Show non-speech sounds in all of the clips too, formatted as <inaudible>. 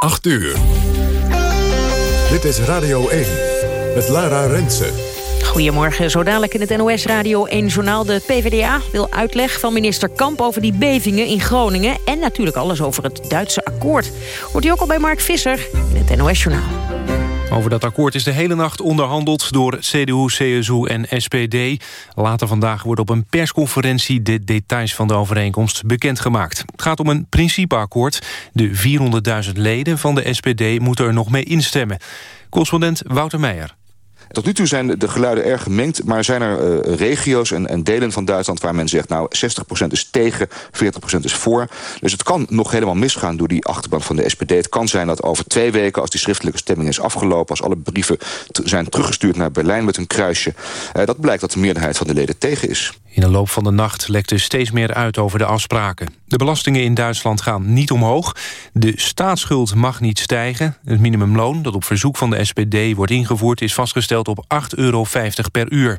8 uur. Dit is Radio 1 met Lara Rensen. Goedemorgen, zo dadelijk in het NOS Radio 1 Journaal. De PvdA wil uitleg van minister Kamp over die bevingen in Groningen... en natuurlijk alles over het Duitse akkoord. Hoort u ook al bij Mark Visser in het NOS Journaal. Over dat akkoord is de hele nacht onderhandeld door CDU, CSU en SPD. Later vandaag worden op een persconferentie de details van de overeenkomst bekendgemaakt. Het gaat om een principeakkoord. De 400.000 leden van de SPD moeten er nog mee instemmen. Correspondent Wouter Meijer. Tot nu toe zijn de geluiden erg gemengd, maar zijn er uh, regio's en, en, delen van Duitsland waar men zegt, nou 60% is tegen, 40% is voor. Dus het kan nog helemaal misgaan door die achterban van de SPD. Het kan zijn dat over twee weken, als die schriftelijke stemming is afgelopen, als alle brieven zijn teruggestuurd naar Berlijn met een kruisje, uh, dat blijkt dat de meerderheid van de leden tegen is. In de loop van de nacht lekte steeds meer uit over de afspraken. De belastingen in Duitsland gaan niet omhoog. De staatsschuld mag niet stijgen. Het minimumloon dat op verzoek van de SPD wordt ingevoerd... is vastgesteld op 8,50 euro per uur.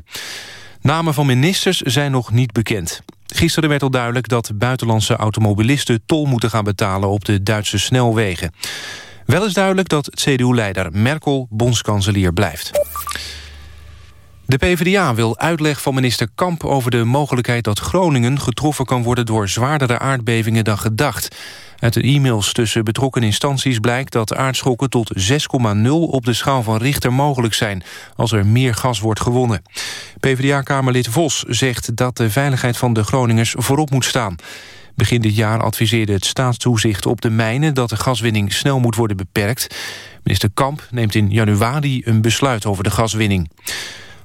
Namen van ministers zijn nog niet bekend. Gisteren werd al duidelijk dat buitenlandse automobilisten... tol moeten gaan betalen op de Duitse snelwegen. Wel is duidelijk dat CDU-leider Merkel bondskanselier blijft. De PvdA wil uitleg van minister Kamp over de mogelijkheid dat Groningen getroffen kan worden door zwaardere aardbevingen dan gedacht. Uit de e-mails tussen betrokken instanties blijkt dat aardschokken tot 6,0 op de schaal van Richter mogelijk zijn als er meer gas wordt gewonnen. PvdA-kamerlid Vos zegt dat de veiligheid van de Groningers voorop moet staan. Begin dit jaar adviseerde het staatstoezicht op de mijnen dat de gaswinning snel moet worden beperkt. Minister Kamp neemt in januari een besluit over de gaswinning.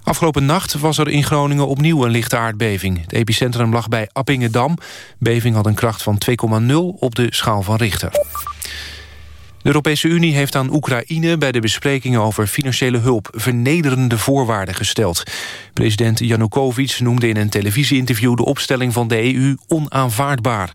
Afgelopen nacht was er in Groningen opnieuw een lichte aardbeving. Het epicentrum lag bij Appingedam. beving had een kracht van 2,0 op de schaal van Richter. De Europese Unie heeft aan Oekraïne bij de besprekingen over financiële hulp vernederende voorwaarden gesteld. President Janukovic noemde in een televisieinterview de opstelling van de EU onaanvaardbaar.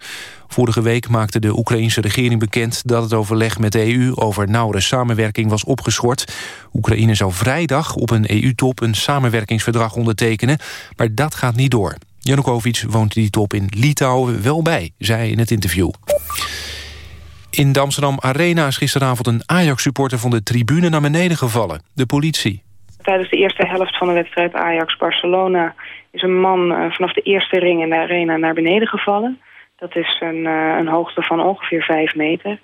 Vorige week maakte de Oekraïnse regering bekend dat het overleg met de EU over nauwere samenwerking was opgeschort. Oekraïne zou vrijdag op een EU-top een samenwerkingsverdrag ondertekenen, maar dat gaat niet door. Janukovic woont die top in Litouwen wel bij, zei in het interview. In de Amsterdam Arena is gisteravond een Ajax-supporter van de tribune naar beneden gevallen. De politie. Tijdens de eerste helft van de wedstrijd Ajax-Barcelona... is een man eh, vanaf de eerste ring in de arena naar beneden gevallen. Dat is een, uh, een hoogte van ongeveer 5 meter.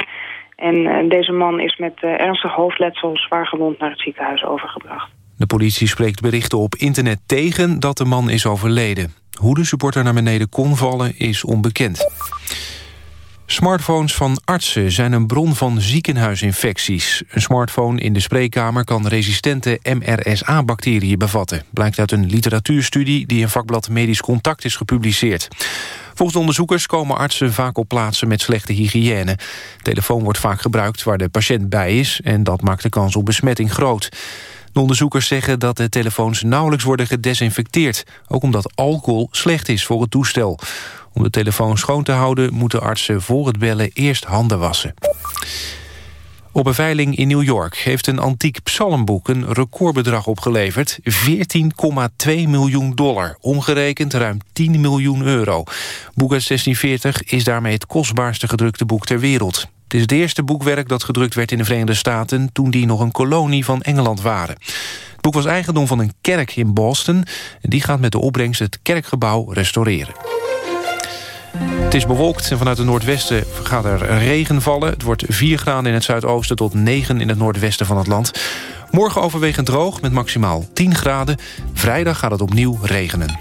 En uh, deze man is met ernstig hoofdletsel zwaar gewond naar het ziekenhuis overgebracht. De politie spreekt berichten op internet tegen dat de man is overleden. Hoe de supporter naar beneden kon vallen is onbekend. Smartphones van artsen zijn een bron van ziekenhuisinfecties. Een smartphone in de spreekkamer kan resistente MRSA-bacteriën bevatten... blijkt uit een literatuurstudie die in vakblad Medisch Contact is gepubliceerd. Volgens de onderzoekers komen artsen vaak op plaatsen met slechte hygiëne. Telefoon wordt vaak gebruikt waar de patiënt bij is... en dat maakt de kans op besmetting groot. De onderzoekers zeggen dat de telefoons nauwelijks worden gedesinfecteerd. Ook omdat alcohol slecht is voor het toestel. Om de telefoon schoon te houden moeten artsen voor het bellen eerst handen wassen. Op een veiling in New York heeft een antiek psalmboek een recordbedrag opgeleverd. 14,2 miljoen dollar, omgerekend ruim 10 miljoen euro. Boek uit 1640 is daarmee het kostbaarste gedrukte boek ter wereld. Het is het eerste boekwerk dat gedrukt werd in de Verenigde Staten... toen die nog een kolonie van Engeland waren. Het boek was eigendom van een kerk in Boston... en die gaat met de opbrengst het kerkgebouw restaureren. Het is bewolkt en vanuit het noordwesten gaat er regen vallen. Het wordt 4 graden in het zuidoosten tot 9 in het noordwesten van het land. Morgen overwegend droog met maximaal 10 graden. Vrijdag gaat het opnieuw regenen.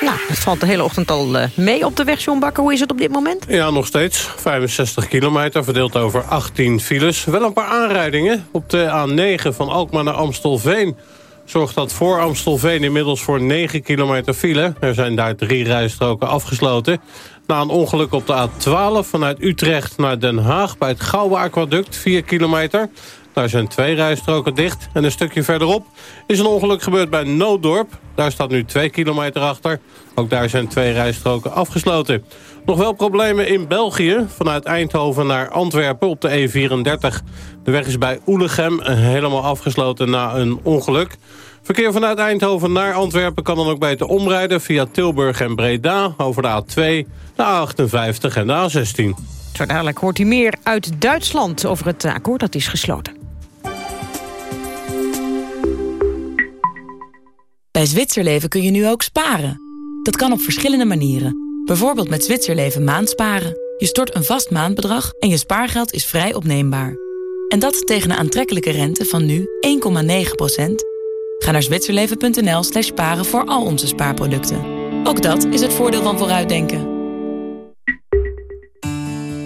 Nou, het valt de hele ochtend al eh, mee op de weg, John Bakker. Hoe is het op dit moment? Ja, nog steeds. 65 kilometer, verdeeld over 18 files. Wel een paar aanrijdingen op de A9 van Alkmaar naar Amstelveen zorgt dat voor Amstelveen inmiddels voor 9 kilometer file. Er zijn daar drie rijstroken afgesloten. Na een ongeluk op de A12 vanuit Utrecht naar Den Haag... bij het Gouwe Aquaduct, 4 kilometer. Daar zijn twee rijstroken dicht. En een stukje verderop is een ongeluk gebeurd bij Nooddorp. Daar staat nu 2 kilometer achter. Ook daar zijn twee rijstroken afgesloten. Nog wel problemen in België. Vanuit Eindhoven naar Antwerpen op de E34. De weg is bij Oelegem helemaal afgesloten na een ongeluk. Verkeer vanuit Eindhoven naar Antwerpen kan dan ook beter omrijden... via Tilburg en Breda over de A2, de A58 en de A16. Zo dadelijk hoort u meer uit Duitsland over het akkoord dat is gesloten. Bij Zwitserleven kun je nu ook sparen. Dat kan op verschillende manieren. Bijvoorbeeld met Zwitserleven maandsparen. Je stort een vast maandbedrag en je spaargeld is vrij opneembaar. En dat tegen een aantrekkelijke rente van nu 1,9%. Ga naar zwitserleven.nl slash sparen voor al onze spaarproducten. Ook dat is het voordeel van vooruitdenken.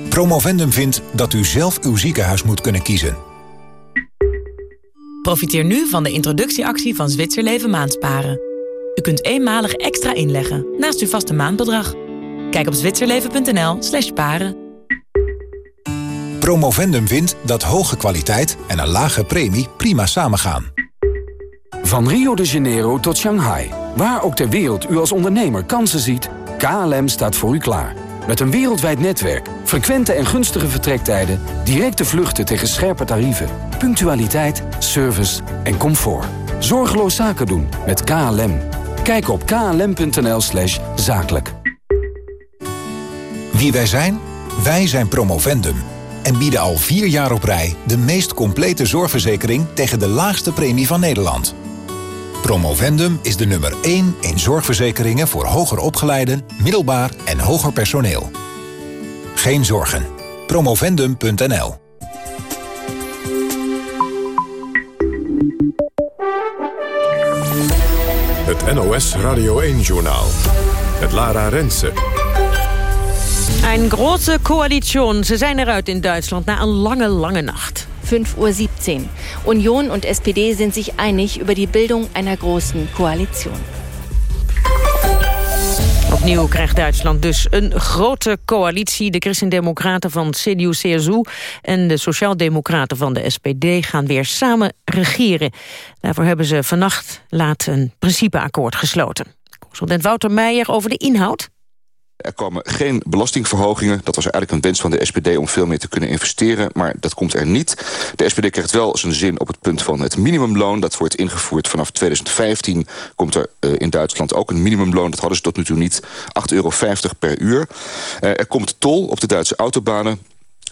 Promovendum vindt dat u zelf uw ziekenhuis moet kunnen kiezen. Profiteer nu van de introductieactie van Zwitserleven Maandsparen. U kunt eenmalig extra inleggen naast uw vaste maandbedrag. Kijk op zwitserleven.nl slash sparen. Promovendum vindt dat hoge kwaliteit en een lage premie prima samengaan. Van Rio de Janeiro tot Shanghai. Waar ook ter wereld u als ondernemer kansen ziet, KLM staat voor u klaar. Met een wereldwijd netwerk, frequente en gunstige vertrektijden... directe vluchten tegen scherpe tarieven, punctualiteit, service en comfort. Zorgeloos zaken doen met KLM. Kijk op klm.nl slash zakelijk. Wie wij zijn? Wij zijn Promovendum. En bieden al vier jaar op rij de meest complete zorgverzekering... tegen de laagste premie van Nederland. Promovendum is de nummer 1 in zorgverzekeringen voor hoger opgeleiden, middelbaar en hoger personeel. Geen zorgen. Promovendum.nl Het NOS Radio 1-journaal. Het Lara Rensen. Een grote coalition. Ze zijn eruit in Duitsland na een lange, lange nacht. 5.17 Uhr. Union und SPD sind sich einig über die Bildung einer großen Koalition. Opnieuw krijgt Duitsland dus een grote coalitie. De christendemocraten van CDU-CSU en de sociaaldemocraten van de SPD gaan weer samen regeren. Daarvoor hebben ze vannacht laat een principeakkoord gesloten. Correspondent Wouter Meijer over de inhoud. Er komen geen belastingverhogingen. Dat was eigenlijk een wens van de SPD om veel meer te kunnen investeren. Maar dat komt er niet. De SPD krijgt wel zijn zin op het punt van het minimumloon. Dat wordt ingevoerd vanaf 2015. Komt er uh, in Duitsland ook een minimumloon. Dat hadden ze tot nu toe niet. 8,50 euro per uur. Uh, er komt tol op de Duitse autobanen.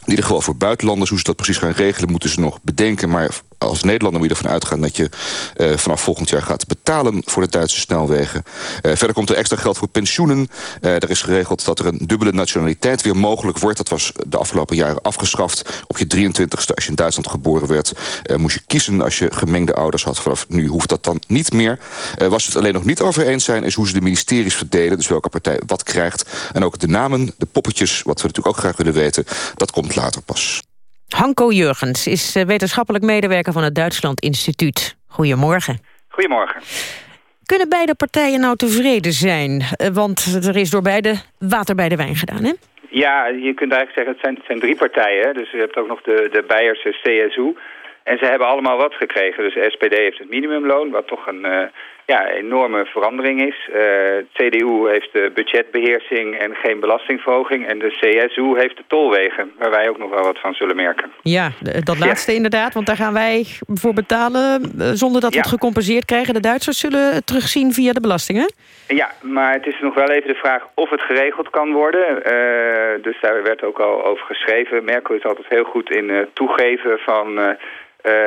In ieder geval voor buitenlanders, hoe ze dat precies gaan regelen... moeten ze nog bedenken. Maar als Nederlander moet je ervan uitgaan dat je uh, vanaf volgend jaar gaat betalen voor de Duitse snelwegen. Uh, verder komt er extra geld voor pensioenen. Uh, er is geregeld dat er een dubbele nationaliteit weer mogelijk wordt. Dat was de afgelopen jaren afgeschaft. Op je 23ste, als je in Duitsland geboren werd, moest je kiezen als je gemengde ouders had. Vanaf nu hoeft dat dan niet meer. was het alleen nog niet over eens zijn, is hoe ze de ministeries verdelen. Dus welke partij wat krijgt. En ook de namen, de poppetjes, wat we natuurlijk ook graag willen weten, dat komt later pas. Hanko Jurgens is eh, wetenschappelijk medewerker van het Duitsland Instituut. Goedemorgen. Goedemorgen. Kunnen beide partijen nou tevreden zijn? Eh, want er is door beide water bij de wijn gedaan, hè? Ja, je kunt eigenlijk zeggen, het zijn, het zijn drie partijen. Dus je hebt ook nog de, de Beierse CSU. En ze hebben allemaal wat gekregen. Dus de SPD heeft het minimumloon, wat toch een... Uh, ja, enorme verandering is. Uh, CDU heeft de budgetbeheersing en geen belastingverhoging. En de CSU heeft de tolwegen, waar wij ook nog wel wat van zullen merken. Ja, dat laatste ja. inderdaad, want daar gaan wij voor betalen... Uh, zonder dat we ja. het gecompenseerd krijgen. De Duitsers zullen het terugzien via de belastingen? Ja, maar het is nog wel even de vraag of het geregeld kan worden. Uh, dus daar werd ook al over geschreven. Merkel is altijd heel goed in toegeven van... Uh,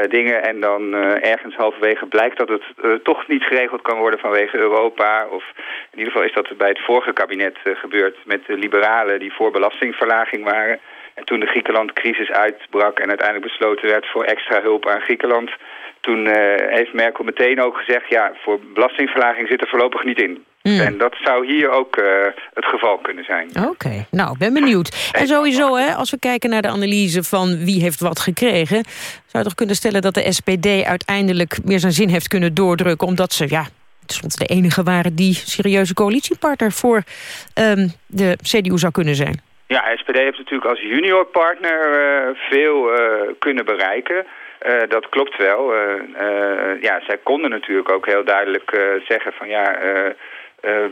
dingen en dan uh, ergens halverwege blijkt dat het uh, toch niet geregeld kan worden vanwege Europa. Of in ieder geval is dat bij het vorige kabinet gebeurd met de liberalen die voor belastingverlaging waren. En toen de Griekenland-crisis uitbrak en uiteindelijk besloten werd voor extra hulp aan Griekenland... toen heeft Merkel meteen ook gezegd, ja, voor belastingverlaging zit er voorlopig niet in. Mm. En dat zou hier ook uh, het geval kunnen zijn. Oké, okay. nou, ben benieuwd. En sowieso, hè, als we kijken naar de analyse van wie heeft wat gekregen... zou je toch kunnen stellen dat de SPD uiteindelijk meer zijn zin heeft kunnen doordrukken... omdat ze, ja, de enige waren die serieuze coalitiepartner voor um, de CDU zou kunnen zijn. Ja, SPD heeft natuurlijk als juniorpartner uh, veel uh, kunnen bereiken... Uh, dat klopt wel. Uh, uh, ja, zij konden natuurlijk ook heel duidelijk zeggen van ja,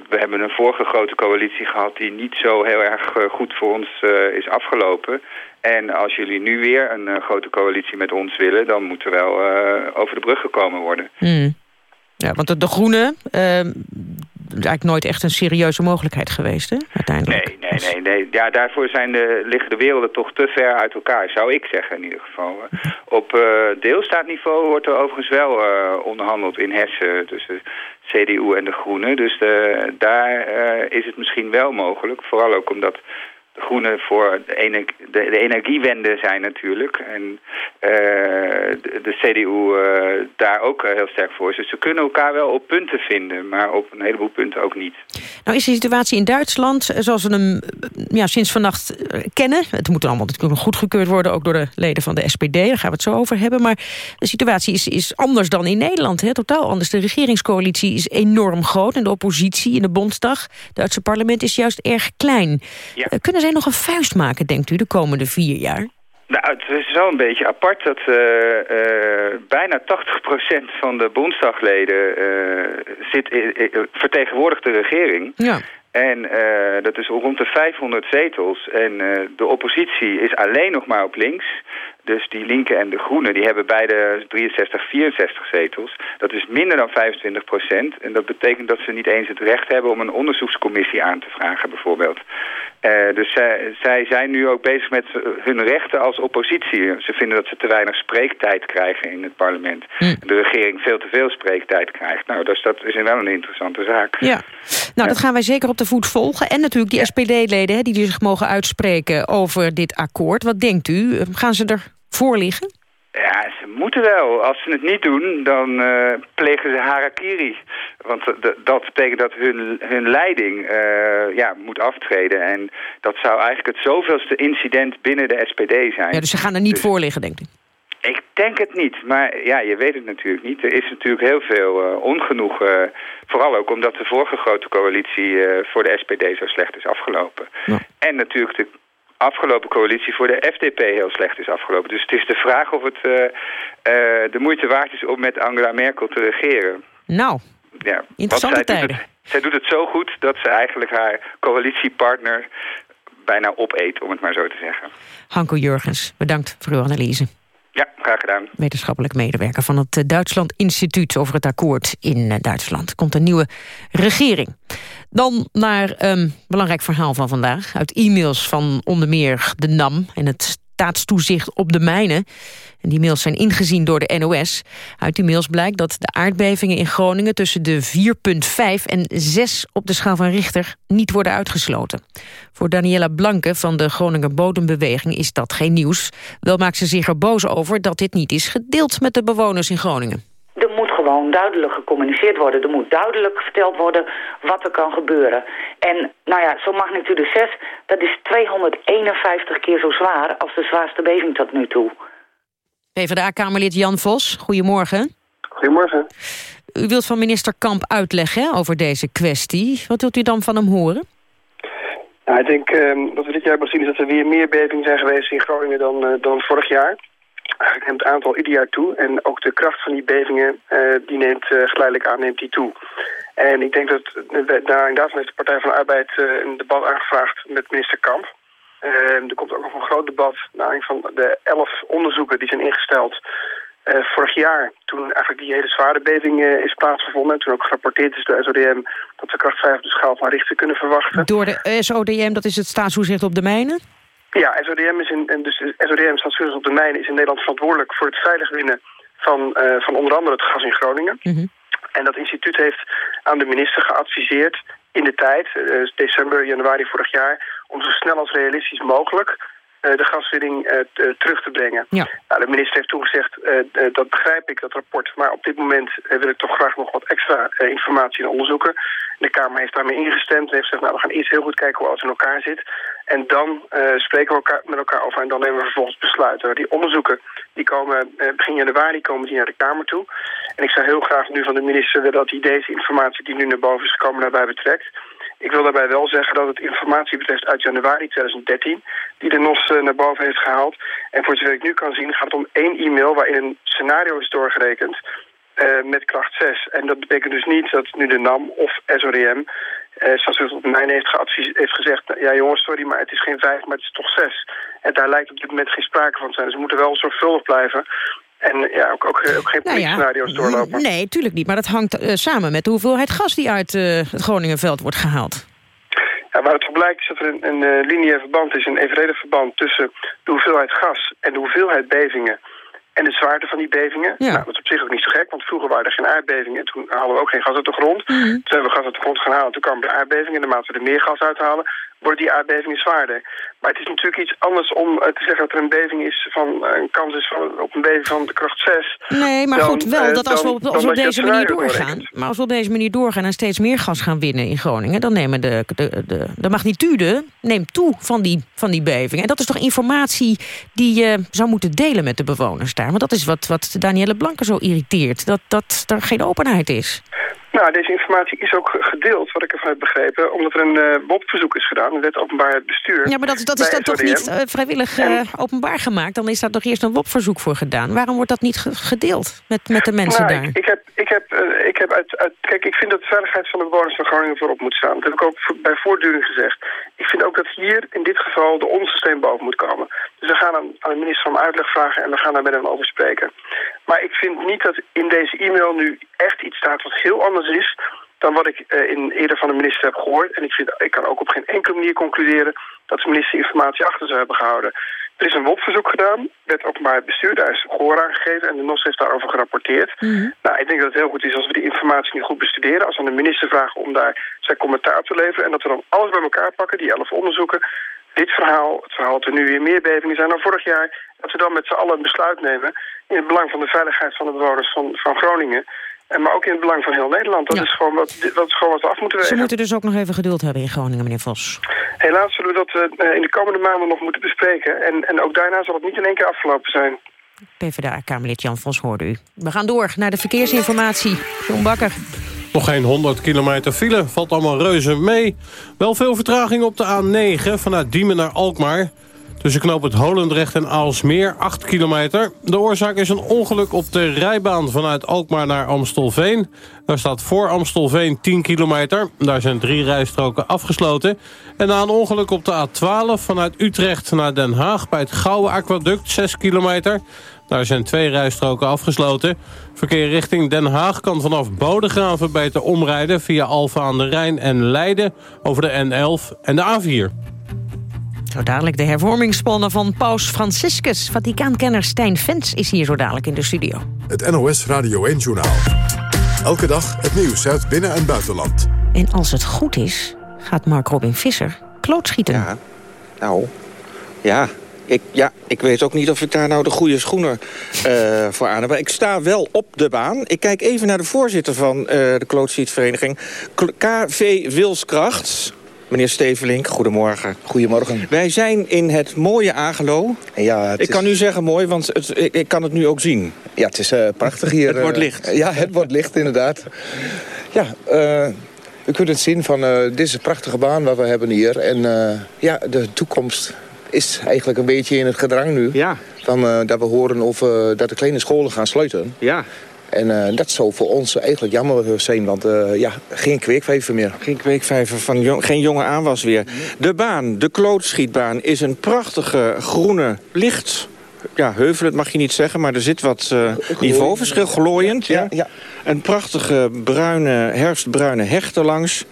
we hebben een vorige grote coalitie gehad die niet zo heel erg goed voor ons is afgelopen. En als jullie nu weer een grote coalitie met ons willen, dan moet er wel over de brug gekomen worden. Mm. Ja, want de, de Groenen is eigenlijk nooit echt een serieuze mogelijkheid geweest, hè, uiteindelijk. Nee. Nee, nee, nee. Ja, daarvoor zijn de, liggen de werelden toch te ver uit elkaar, zou ik zeggen in ieder geval. Op uh, deelstaatniveau wordt er overigens wel uh, onderhandeld in Hessen tussen CDU en de Groenen. Dus de, daar uh, is het misschien wel mogelijk. Vooral ook omdat de groenen voor de, ener de, de, energiewende zijn natuurlijk. En uh, de, de, CDU uh, daar ook heel sterk voor is. Dus ze kunnen elkaar wel op punten vinden, maar op een heleboel punten ook niet. Nou is de situatie in Duitsland, zoals we hem ja, sinds vannacht kennen... het moet allemaal natuurlijk goedgekeurd worden, ook door de leden van de SPD. Daar gaan we het zo over hebben. Maar de situatie is, is anders dan in Nederland, hè? totaal anders. De regeringscoalitie is enorm groot en de oppositie in de Bondsdag... het Duitse parlement is juist erg klein. Ja. Kunnen zij nog een vuist maken, denkt u, de komende vier jaar? Nou, het is wel een beetje apart dat uh, uh, bijna 80% van de Bondsdagleden uh, zit, vertegenwoordigt de regering. Ja. En dat is rond de 500 zetels. En de oppositie is alleen nog maar op links. Dus die linken en de groenen die hebben beide 63, 64 zetels. Dat is minder dan 25 procent. En dat betekent dat ze niet eens het recht hebben om een onderzoekscommissie aan te vragen bijvoorbeeld. Uh, dus zij, zij, zijn nu ook bezig met hun rechten als oppositie. Ze vinden dat ze te weinig spreektijd krijgen in het parlement. Hm. De regering veel te veel spreektijd krijgt. Nou, dus dat is wel een interessante zaak. Ja, nou dat gaan wij zeker op de voet volgen. En natuurlijk die SPD-leden die zich mogen uitspreken over dit akkoord. Wat denkt u? Gaan ze er voor liggen? Ja, ze moeten wel. Als ze het niet doen, dan uh, plegen ze harakiri. Want dat betekent dat hun, hun leiding uh, ja, moet aftreden. En dat zou eigenlijk het zoveelste incident binnen de SPD zijn. Ja, dus ze gaan er niet dus, voor liggen, denk ik? Ik denk het niet, maar ja, je weet het natuurlijk niet. Er is natuurlijk heel veel uh, ongenoeg. Uh, vooral ook omdat de vorige grote coalitie uh, voor de SPD zo slecht is afgelopen. Ja. En natuurlijk de afgelopen coalitie voor de FDP heel slecht is afgelopen. Dus het is de vraag of het uh, uh, de moeite waard is om met Angela Merkel te regeren. Nou, ja, interessante zij tijden. Doet het, zij doet het zo goed dat ze eigenlijk haar coalitiepartner bijna opeet, om het maar zo te zeggen. Hanko Jurgens, bedankt voor uw analyse. Ja, graag gedaan. Wetenschappelijk medewerker van het Duitsland Instituut over het akkoord in Duitsland. Komt een nieuwe regering. Dan naar een um, belangrijk verhaal van vandaag. Uit e-mails van onder meer de NAM en het staatstoezicht op de mijnen. En die mails zijn ingezien door de NOS. Uit die mails blijkt dat de aardbevingen in Groningen... tussen de 4,5 en 6 op de schaal van Richter niet worden uitgesloten. Voor Daniela Blanke van de Groninger Bodembeweging is dat geen nieuws. Wel maakt ze zich er boos over dat dit niet is gedeeld met de bewoners in Groningen. Gewoon duidelijk gecommuniceerd worden. Er moet duidelijk verteld worden wat er kan gebeuren. En nou ja, zo'n magnitude 6, dat is 251 keer zo zwaar als de zwaarste beving tot nu toe. PvdA-kamerlid Jan Vos, goedemorgen. Goedemorgen. U wilt van minister Kamp uitleggen over deze kwestie. Wat wilt u dan van hem horen? Nou, ik denk uh, wat we dit jaar hebben zien is dat er weer meer bevingen zijn geweest in Groningen dan, uh, dan vorig jaar. Neemt het aantal ieder jaar toe. En ook de kracht van die bevingen, uh, die neemt uh, geleidelijk aan, neemt die toe. En ik denk dat daar inderdaad heeft de Partij van de Arbeid een debat aangevraagd met minister Kamp. Er komt ook nog een groot debat naar van de elf onderzoeken die zijn ingesteld vorig jaar. Toen eigenlijk die hele zware beving is plaatsgevonden. En toen ook gerapporteerd is door SODM dat we kracht 5 op de schaal van Richter kunnen verwachten. Door de SODM, dat is het staatstoezicht op de mijnen? Ja, SODM, is in, dus SODM, staatstoezicht op de mijnen, is in Nederland verantwoordelijk voor het veilig winnen van, van onder andere het gas in Groningen. Mm -hmm. En dat instituut heeft aan de minister geadviseerd in de tijd, uh, december, januari vorig jaar, om zo snel als realistisch mogelijk de gaswinning uh, terug te brengen. Ja. Nou, de minister heeft toen gezegd, dat begrijp ik, dat rapport, maar op dit moment wil ik toch graag nog wat extra informatie en onderzoeken. De Kamer heeft daarmee ingestemd en heeft gezegd, nou, we gaan eerst heel goed kijken hoe alles in elkaar zit. En dan spreken we elkaar, met elkaar over en dan nemen we vervolgens besluiten. Die onderzoeken die komen begin januari komen die naar de Kamer toe. En ik zou heel graag nu van de minister willen dat hij deze informatie die nu naar boven is gekomen daarbij betrekt. Ik wil daarbij wel zeggen dat het informatie betreft uit januari 2013... die de NOS uh, naar boven heeft gehaald. En voor zover ik nu kan zien gaat het om één e-mail... waarin een scenario is doorgerekend uh, met kracht 6. En dat betekent dus niet dat nu de NAM of SODM... Uh, zoals het op mij heeft, heeft gezegd... ja jongens, sorry, maar het is geen 5, maar het is toch 6. En daar lijkt op dit moment geen sprake van te zijn. Dus we moeten wel zorgvuldig blijven... En ja, ook, ook, ook geen nou ja, scenario's doorlopen. Nee, tuurlijk niet. Maar dat hangt uh, samen met de hoeveelheid gas die uit uh, het Groningenveld wordt gehaald. Ja, waar het op blijkt is dat er een, een uh, lineair verband is, een evenredig verband tussen de hoeveelheid gas en de hoeveelheid bevingen en de zwaarte van die bevingen. Ja. Nou, dat is op zich ook niet zo gek, want vroeger waren er geen aardbevingen. En toen haalden we ook geen gas uit de grond. Mhm. Toen hebben we gas uit de grond gaan halen. Toen kwamen de aardbevingen. En naarmate we er meer gas uithalen, worden die aardbevingen zwaarder. Maar het is natuurlijk iets anders om uh, te zeggen dat er een beving is van uh, een kans is van, op een beving van de kracht 6. Nee, maar dan, goed, wel uh, dat als we op, als we op deze manier doorgaan... Maar als we op deze manier doorgaan en steeds meer gas gaan winnen in Groningen... dan nemen de, de, de, de magnitude neemt toe van die, van die beving. En dat is toch informatie die je zou moeten delen met de bewoners daar? Want dat is wat, wat Danielle Blanke zo irriteert. Dat, dat er geen openheid is. Nou, deze informatie is ook gedeeld, wat ik ervan heb begrepen... omdat er een uh, WOP-verzoek is gedaan, een wet openbaar bestuur. Ja, maar dat, dat is dan toch niet uh, vrijwillig uh, openbaar gemaakt? Dan is daar toch eerst een WOP-verzoek voor gedaan? Waarom wordt dat niet gedeeld met, met de mensen nou, daar? Ik, ik heb, ik heb, ik heb uit, uit, kijk, ik vind dat de veiligheid van de bewoners van Groningen voorop moet staan. Dat heb ik ook bij voortduring gezegd. Ik vind ook dat hier in dit geval de onze steen boven moet komen. Dus we gaan aan, aan de minister om uitleg vragen en we gaan daar met hem over spreken. Maar ik vind niet dat in deze e-mail nu echt iets staat wat heel anders is dan wat ik uh, in, eerder van de minister heb gehoord. En ik, vind, ik kan ook op geen enkele manier concluderen dat de minister informatie achter zou hebben gehouden. Er is een WOP-verzoek gedaan, werd openbaar het bestuur, daar is gehoor aan gegeven en de NOS heeft daarover gerapporteerd. Mm -hmm. Nou, ik denk dat het heel goed is als we die informatie nu goed bestuderen, als we aan de minister vragen om daar zijn commentaar te leveren en dat we dan alles bij elkaar pakken, die elf onderzoeken, dit verhaal, het verhaal dat er nu weer meer bevingen zijn dan vorig jaar, dat we dan met z'n allen een besluit nemen in het belang van de veiligheid van de bewoners van, van Groningen. En maar ook in het belang van heel Nederland. Dat, Ja. is, gewoon wat, dat is gewoon wat we af moeten Ze wegen. moeten dus ook nog even geduld hebben in Groningen, meneer Vos. Helaas zullen we dat eh, in de komende maanden nog moeten bespreken. En, en ook daarna zal het niet in één keer afgelopen zijn. PvdA-kamerlid Jan Vos hoorde u. We gaan door naar de verkeersinformatie. John Bakker. Nog geen 100 kilometer file, valt allemaal reuze mee. Wel veel vertraging op de A9 vanuit Diemen naar Alkmaar. Tussen knoop het Holendrecht en Aalsmeer, 8 kilometer. De oorzaak is een ongeluk op de rijbaan vanuit Alkmaar naar Amstelveen. Daar staat voor Amstelveen 10 kilometer. Daar zijn drie rijstroken afgesloten. En na een ongeluk op de A12 vanuit Utrecht naar Den Haag... bij het Gouwe Aquaduct, 6 kilometer. Daar zijn twee rijstroken afgesloten. Verkeer richting Den Haag kan vanaf Bodegraven beter omrijden... via Alfa aan de Rijn en Leiden over de N11 en de A4. Zo dadelijk de hervormingsplannen van paus Franciscus. Vaticaankenner Stijn Vens is hier zo dadelijk in de studio. Het NOS Radio 1-journaal. Elke dag het nieuws uit binnen- en buitenland. En als het goed is, gaat Mark Robin Visser klootschieten. Ja, nou, ja. Ik, ja, ik weet ook niet of ik daar nou de goede schoenen uh, voor aan heb. Maar ik sta wel op de baan. Ik kijk even naar de voorzitter van uh, de klootschietvereniging. KV Wilskracht. Meneer Stevelink, goedemorgen. Goedemorgen. Wij zijn in het mooie Agelo. Ja, ik kan nu zeggen mooi, want het, ik, ik, kan het nu ook zien. Ja, het is uh, prachtig hier. het wordt licht. ja, het wordt licht inderdaad. Ja, u kunt het zien van dit is een prachtige baan wat we hebben hier. En ja, de toekomst is eigenlijk een beetje in het gedrang nu. Ja. Van, dat we horen over dat de kleine scholen gaan sluiten. Ja. En uh, dat zou voor ons eigenlijk jammer zijn, want ja, geen kweekvijver meer. Geen kweekvijver, van jong, geen jonge aanwas weer. De baan, de klootschietbaan, is een prachtige groene licht... Ja, heuvel, mag je niet zeggen, maar er zit wat uh, niveauverschil, glooiend. Ja. Ja. Een prachtige bruine, herfstbruine heg erlangs.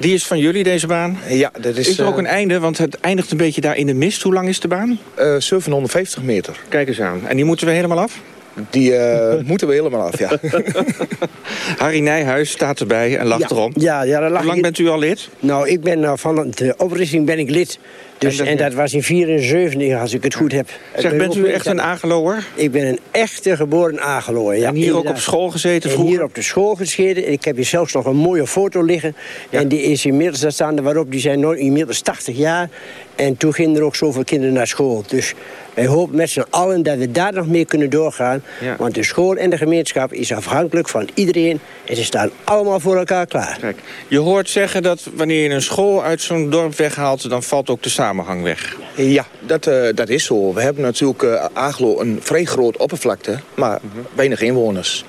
Die is van jullie, deze baan? Ja, dat is... Is er ook een einde, want het eindigt een beetje daar in de mist. Hoe lang is de baan? 750 meter. Kijk eens aan. En die moeten we helemaal af? Die uh, <laughs> moeten we helemaal af, ja. <laughs> Harry Nijhuis staat erbij en lacht ja, erom. Ja, ja, Hoe lang bent u al lid? Nou, ik ben uh, van de oprichting ben ik lid. Dus, en, dat, en dat was in 74, als ik het goed heb. Zeg, bent u echt een Ageloer? Ik ben een echte geboren Ageloer, ja. En hier inderdaad. ook op school gezeten vroeger? En hier op de school gezeten. Ik heb hier zelfs nog een mooie foto liggen. Ja. En die is inmiddels daar staan waarop, die zijn inmiddels 80 jaar. En toen gingen er ook zoveel kinderen naar school. Dus wij hopen met z'n allen dat we daar nog mee kunnen doorgaan. Ja. Want de school en de gemeenschap is afhankelijk van iedereen. En ze staan allemaal voor elkaar klaar. Kijk, je hoort zeggen dat wanneer je een school uit zo'n dorp weghaalt... dan valt ook de samenhang weg. Ja, dat, uh, dat is zo. We hebben natuurlijk uh, Agelo een vrij groot oppervlakte, maar uh -huh. weinig inwoners.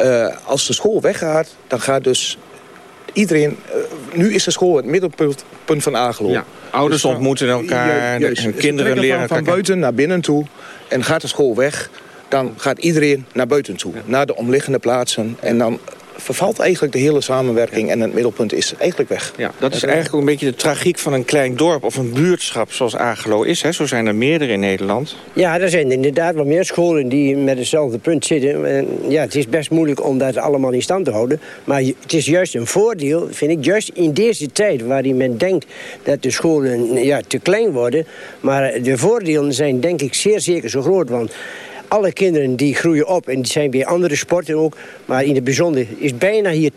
Uh, als de school weggaat, dan gaat dus iedereen... nu is de school het middelpunt van Agelo. Ja. Ouders dus, ontmoeten elkaar, juist, hun kinderen leren van, van buiten naar binnen toe. En gaat de school weg, dan gaat iedereen naar buiten toe. Naar de omliggende plaatsen. En dan vervalt eigenlijk de hele samenwerking... en het middelpunt is eigenlijk weg. Ja, dat is eigenlijk ook een beetje de tragiek van een klein dorp... of een buurtschap zoals Agelo is. Hè? Zo zijn er meerdere in Nederland. Ja, er zijn inderdaad wel meer scholen die met hetzelfde punt zitten. En ja, het is best moeilijk om dat allemaal in stand te houden. Maar het is juist een voordeel, vind ik, juist in deze tijd... waarin men denkt dat de scholen ja, te klein worden. Maar de voordelen zijn denk ik zeer zeker zo groot. Want alle kinderen die groeien op en die zijn bij andere sporten ook. Maar in het bijzonder is bijna hier 80%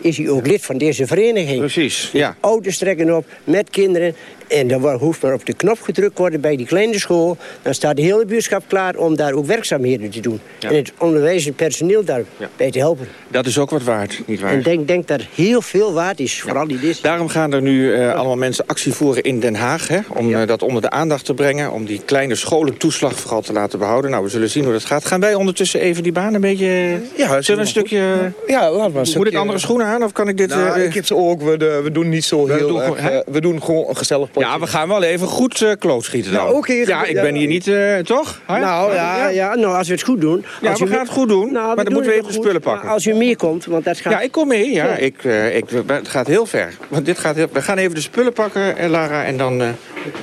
is hij ook lid van deze vereniging. Precies, ja. Ouders trekken op met kinderen. En dan hoeft maar op de knop gedrukt worden bij die kleine school. Dan staat de hele buurschap klaar om daar ook werkzaamheden te doen. En het onderwijs en personeel daarbij te helpen. Dat is ook wat waard, niet waar? En denk, denk dat heel veel waard is, vooral die dit. Daarom gaan er nu uh, allemaal mensen actie voeren in Den Haag. Hè, om uh, dat onder de aandacht te brengen. Om die kleine scholentoeslag vooral te laten behouden. Nou, we zullen zien hoe dat gaat. Gaan wij ondertussen even die baan een beetje... Ja, zullen we een stukje... Ja, laten we een Moet ik andere schoenen aan of kan ik dit... Nou, uh, ik heb ze ook. We, we doen niet zo we heel doen erg... gewoon, we doen gewoon een gezellig. Ja, we gaan wel even goed uh, klootschieten dan. Nou, oké. ja, ik ben hier niet, uh, toch? Hè? Nou, ja, ja. ja, nou, als we het goed doen. Ja, als we gaan het goed doen, nou, maar dan moeten we even de spullen pakken. als u meekomt, want dat gaat... Ja, ik kom mee, ja. ja. Ik, uh, ik, het gaat heel ver. Want dit gaat heel... We gaan even de spullen pakken, Lara, en dan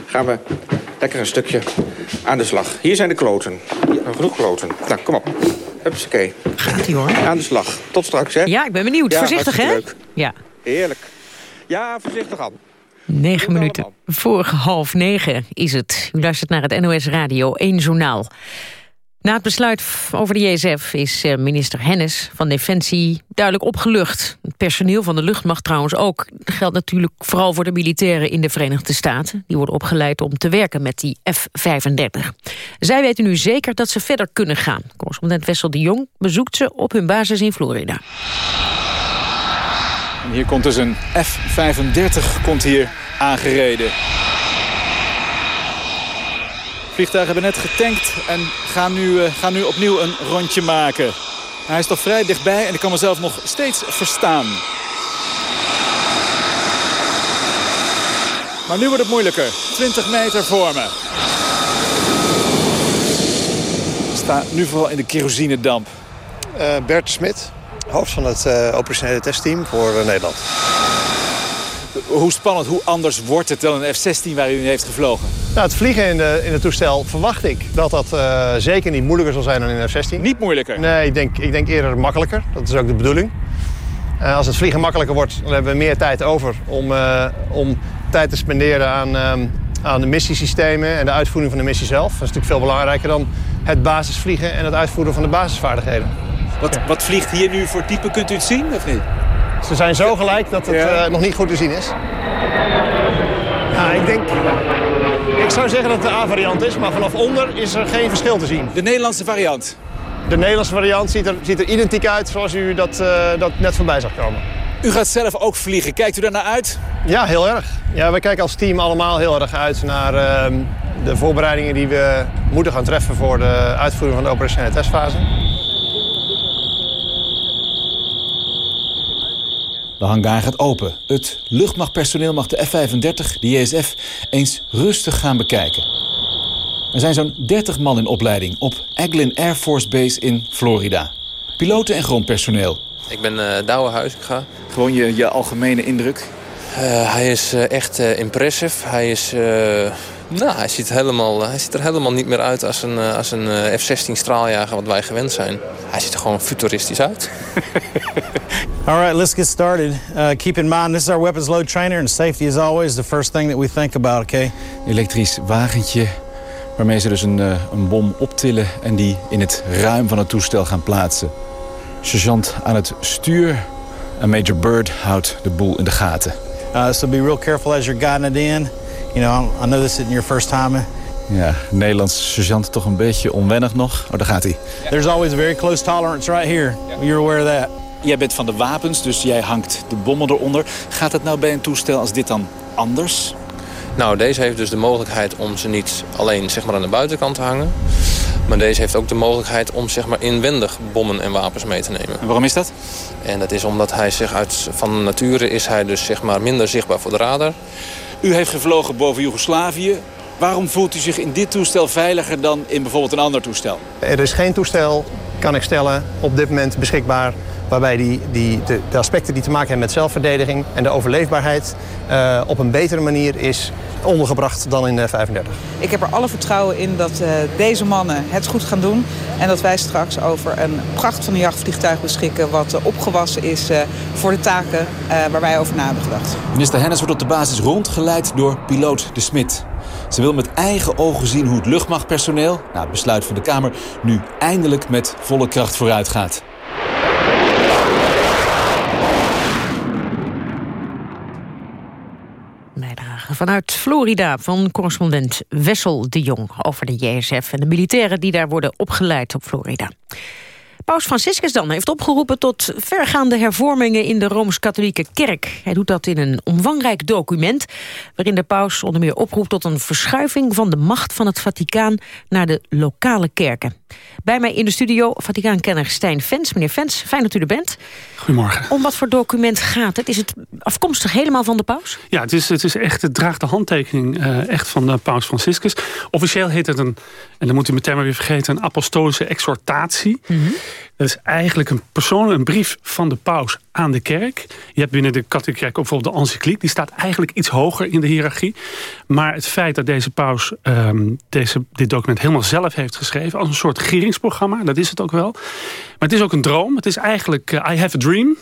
gaan we lekker een stukje aan de slag. Hier zijn de kloten. Ja, genoeg kloten. Nou, kom op. Hupsakee. Gaat ie hoor. Aan de slag. Tot straks, hè? Ja, ik ben benieuwd. Ja, Voorzichtig, hè? Leuk. Ja. Heerlijk. Ja, voorzichtig aan. Negen minuten voor half negen is het. U luistert naar het NOS Radio 1 Journaal. Na het besluit over de JSF is minister Hennis van Defensie duidelijk opgelucht. Het personeel van de luchtmacht trouwens ook. Dat geldt natuurlijk vooral voor de militairen in de Verenigde Staten. Die worden opgeleid om te werken met die F-35. Zij weten nu zeker dat ze verder kunnen gaan. Correspondent Wessel de Jong bezoekt ze op hun basis in Florida. En hier komt dus een F-35 komt hier aangereden. Vliegtuigen hebben net getankt en gaan nu, uh, gaan nu opnieuw een rondje maken. Hij is toch vrij dichtbij en ik kan mezelf nog steeds verstaan. Maar nu wordt het moeilijker. 20 meter voor me. Ik sta nu vooral in de kerosinedamp. Uh, Bert Smit, hoofd van het uh, operationele testteam voor uh, Nederland. Hoe spannend, hoe anders wordt het dan een F-16 waar u in heeft gevlogen? Nou, het vliegen in, de, in het toestel verwacht ik dat dat uh, zeker niet moeilijker zal zijn dan in een F-16. Niet moeilijker? Nee, ik denk, ik denk eerder makkelijker. Dat is ook de bedoeling. Uh, als het vliegen makkelijker wordt, dan hebben we meer tijd over om, uh, om tijd te spenderen aan, aan de missiesystemen en de uitvoering van de missie zelf. Dat is natuurlijk veel belangrijker dan het basisvliegen en het uitvoeren van de basisvaardigheden. Wat, ja. wat vliegt hier nu voor type? Kunt u het zien of niet? Ze zijn zo gelijk dat het ja. uh, nog niet goed te zien is. Ja, ik denk... Ik zou zeggen dat het de A-variant is, maar vanaf onder is er geen verschil te zien. De Nederlandse variant? De Nederlandse variant ziet er, ziet er identiek uit zoals u dat, uh, dat net voorbij zag komen. U gaat zelf ook vliegen. Kijkt u daar naar uit? Ja, heel erg. Ja, we kijken als team allemaal heel erg uit naar uh, de voorbereidingen die we moeten gaan treffen voor de uitvoering van de operationele testfase. De hangar gaat open. Het luchtmachtpersoneel mag de F-35, de JSF, eens rustig gaan bekijken. Er zijn zo'n 30 man in opleiding op Eglin Air Force Base in Florida. Piloten en grondpersoneel. Ik ben uh, Douwe Huizinga. Gewoon je, je algemene indruk? Uh, hij is uh, echt impressive. Hij is... Nou, hij ziet, helemaal, hij ziet er helemaal niet meer uit als een, als een F-16 straaljager wat wij gewend zijn. Hij ziet er gewoon futuristisch uit. <laughs> All right, let's get started. Uh, keep in mind, this is our weapons load trainer... and safety is always the first thing that we think about, okay? Elektrisch wagentje waarmee ze dus een, een bom optillen... en die in het ruim van het toestel gaan plaatsen. Sergeant aan het stuur en Major Bird houdt de boel in de gaten. Uh, so be real careful as you're guiding it in. You know, I know this isn't your first time. Ja, Nederlands sergeant toch een beetje onwennig nog. Oh, daar gaat hij. There's always a very close tolerance right here. You're aware of that. Jij bent van de wapens, dus jij hangt de bommen eronder. Gaat het nou bij een toestel als dit dan anders? Nou, deze heeft dus de mogelijkheid om ze niet alleen zeg maar, aan de buitenkant te hangen. Maar deze heeft ook de mogelijkheid om zeg maar, inwendig bommen en wapens mee te nemen. En waarom is dat? En dat is omdat hij zich uit van nature is hij dus zeg maar, minder zichtbaar voor de radar. U heeft gevlogen boven Joegoslavië. Waarom voelt u zich in dit toestel veiliger dan in bijvoorbeeld een ander toestel? Er is geen toestel, kan ik stellen, op dit moment beschikbaar Waarbij die, die, de, de aspecten die te maken hebben met zelfverdediging en de overleefbaarheid uh, op een betere manier is ondergebracht dan in 35. Ik heb er alle vertrouwen in dat uh, deze mannen het goed gaan doen. En dat wij straks over een pracht van een jachtvliegtuig beschikken... wat opgewassen is uh, voor de taken waar wij over na hebben gedacht. Minister Hennis wordt op de basis rondgeleid door piloot De Smit. Ze wil met eigen ogen zien hoe het luchtmachtpersoneel... na het besluit van de Kamer nu eindelijk met volle kracht vooruit gaat. Vanuit Florida van correspondent Wessel de Jong over de JSF en de militairen die daar worden opgeleid op Florida. Paus Franciscus dan heeft opgeroepen tot vergaande hervormingen in de Rooms-Katholieke Kerk. Hij doet dat in een omvangrijk document waarin de paus onder meer oproept tot een verschuiving van de macht van het Vaticaan naar de lokale kerken. Bij mij in de studio Vaticaankenner Stijn Vens. Meneer Vens, fijn dat u er bent. Goedemorgen. Om wat voor document gaat het? Is het afkomstig helemaal van de paus? Ja, het, is, het, is echt, het draagt de handtekening uh, echt van de paus Franciscus. Officieel heet het een, en dan moet u meteen maar weer vergeten... een apostolische exhortatie. -hmm. Dat is eigenlijk een persoonlijk een brief van de paus aan de kerk. Je hebt binnen de katholieke kerk ook bijvoorbeeld de encycliek. Die staat eigenlijk iets hoger in de hiërarchie. Maar het feit dat deze paus um, deze, dit document helemaal zelf heeft geschreven... als een soort regeringsprogramma, dat is het ook wel. Maar het is ook een droom. Het is eigenlijk, uh, I have a dream.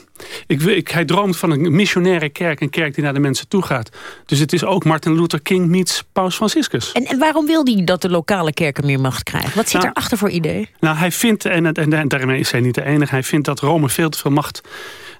Ik, ik, hij droomt van een missionaire kerk, een kerk die naar de mensen toe gaat. Dus het is ook Martin Luther King meets Paus Franciscus. En, en waarom wil hij dat de lokale kerken meer macht krijgen? Wat zit nou, erachter voor idee? Nou, hij vindt, en, en, en daarmee is hij niet de enige... hij vindt dat Rome veel te veel macht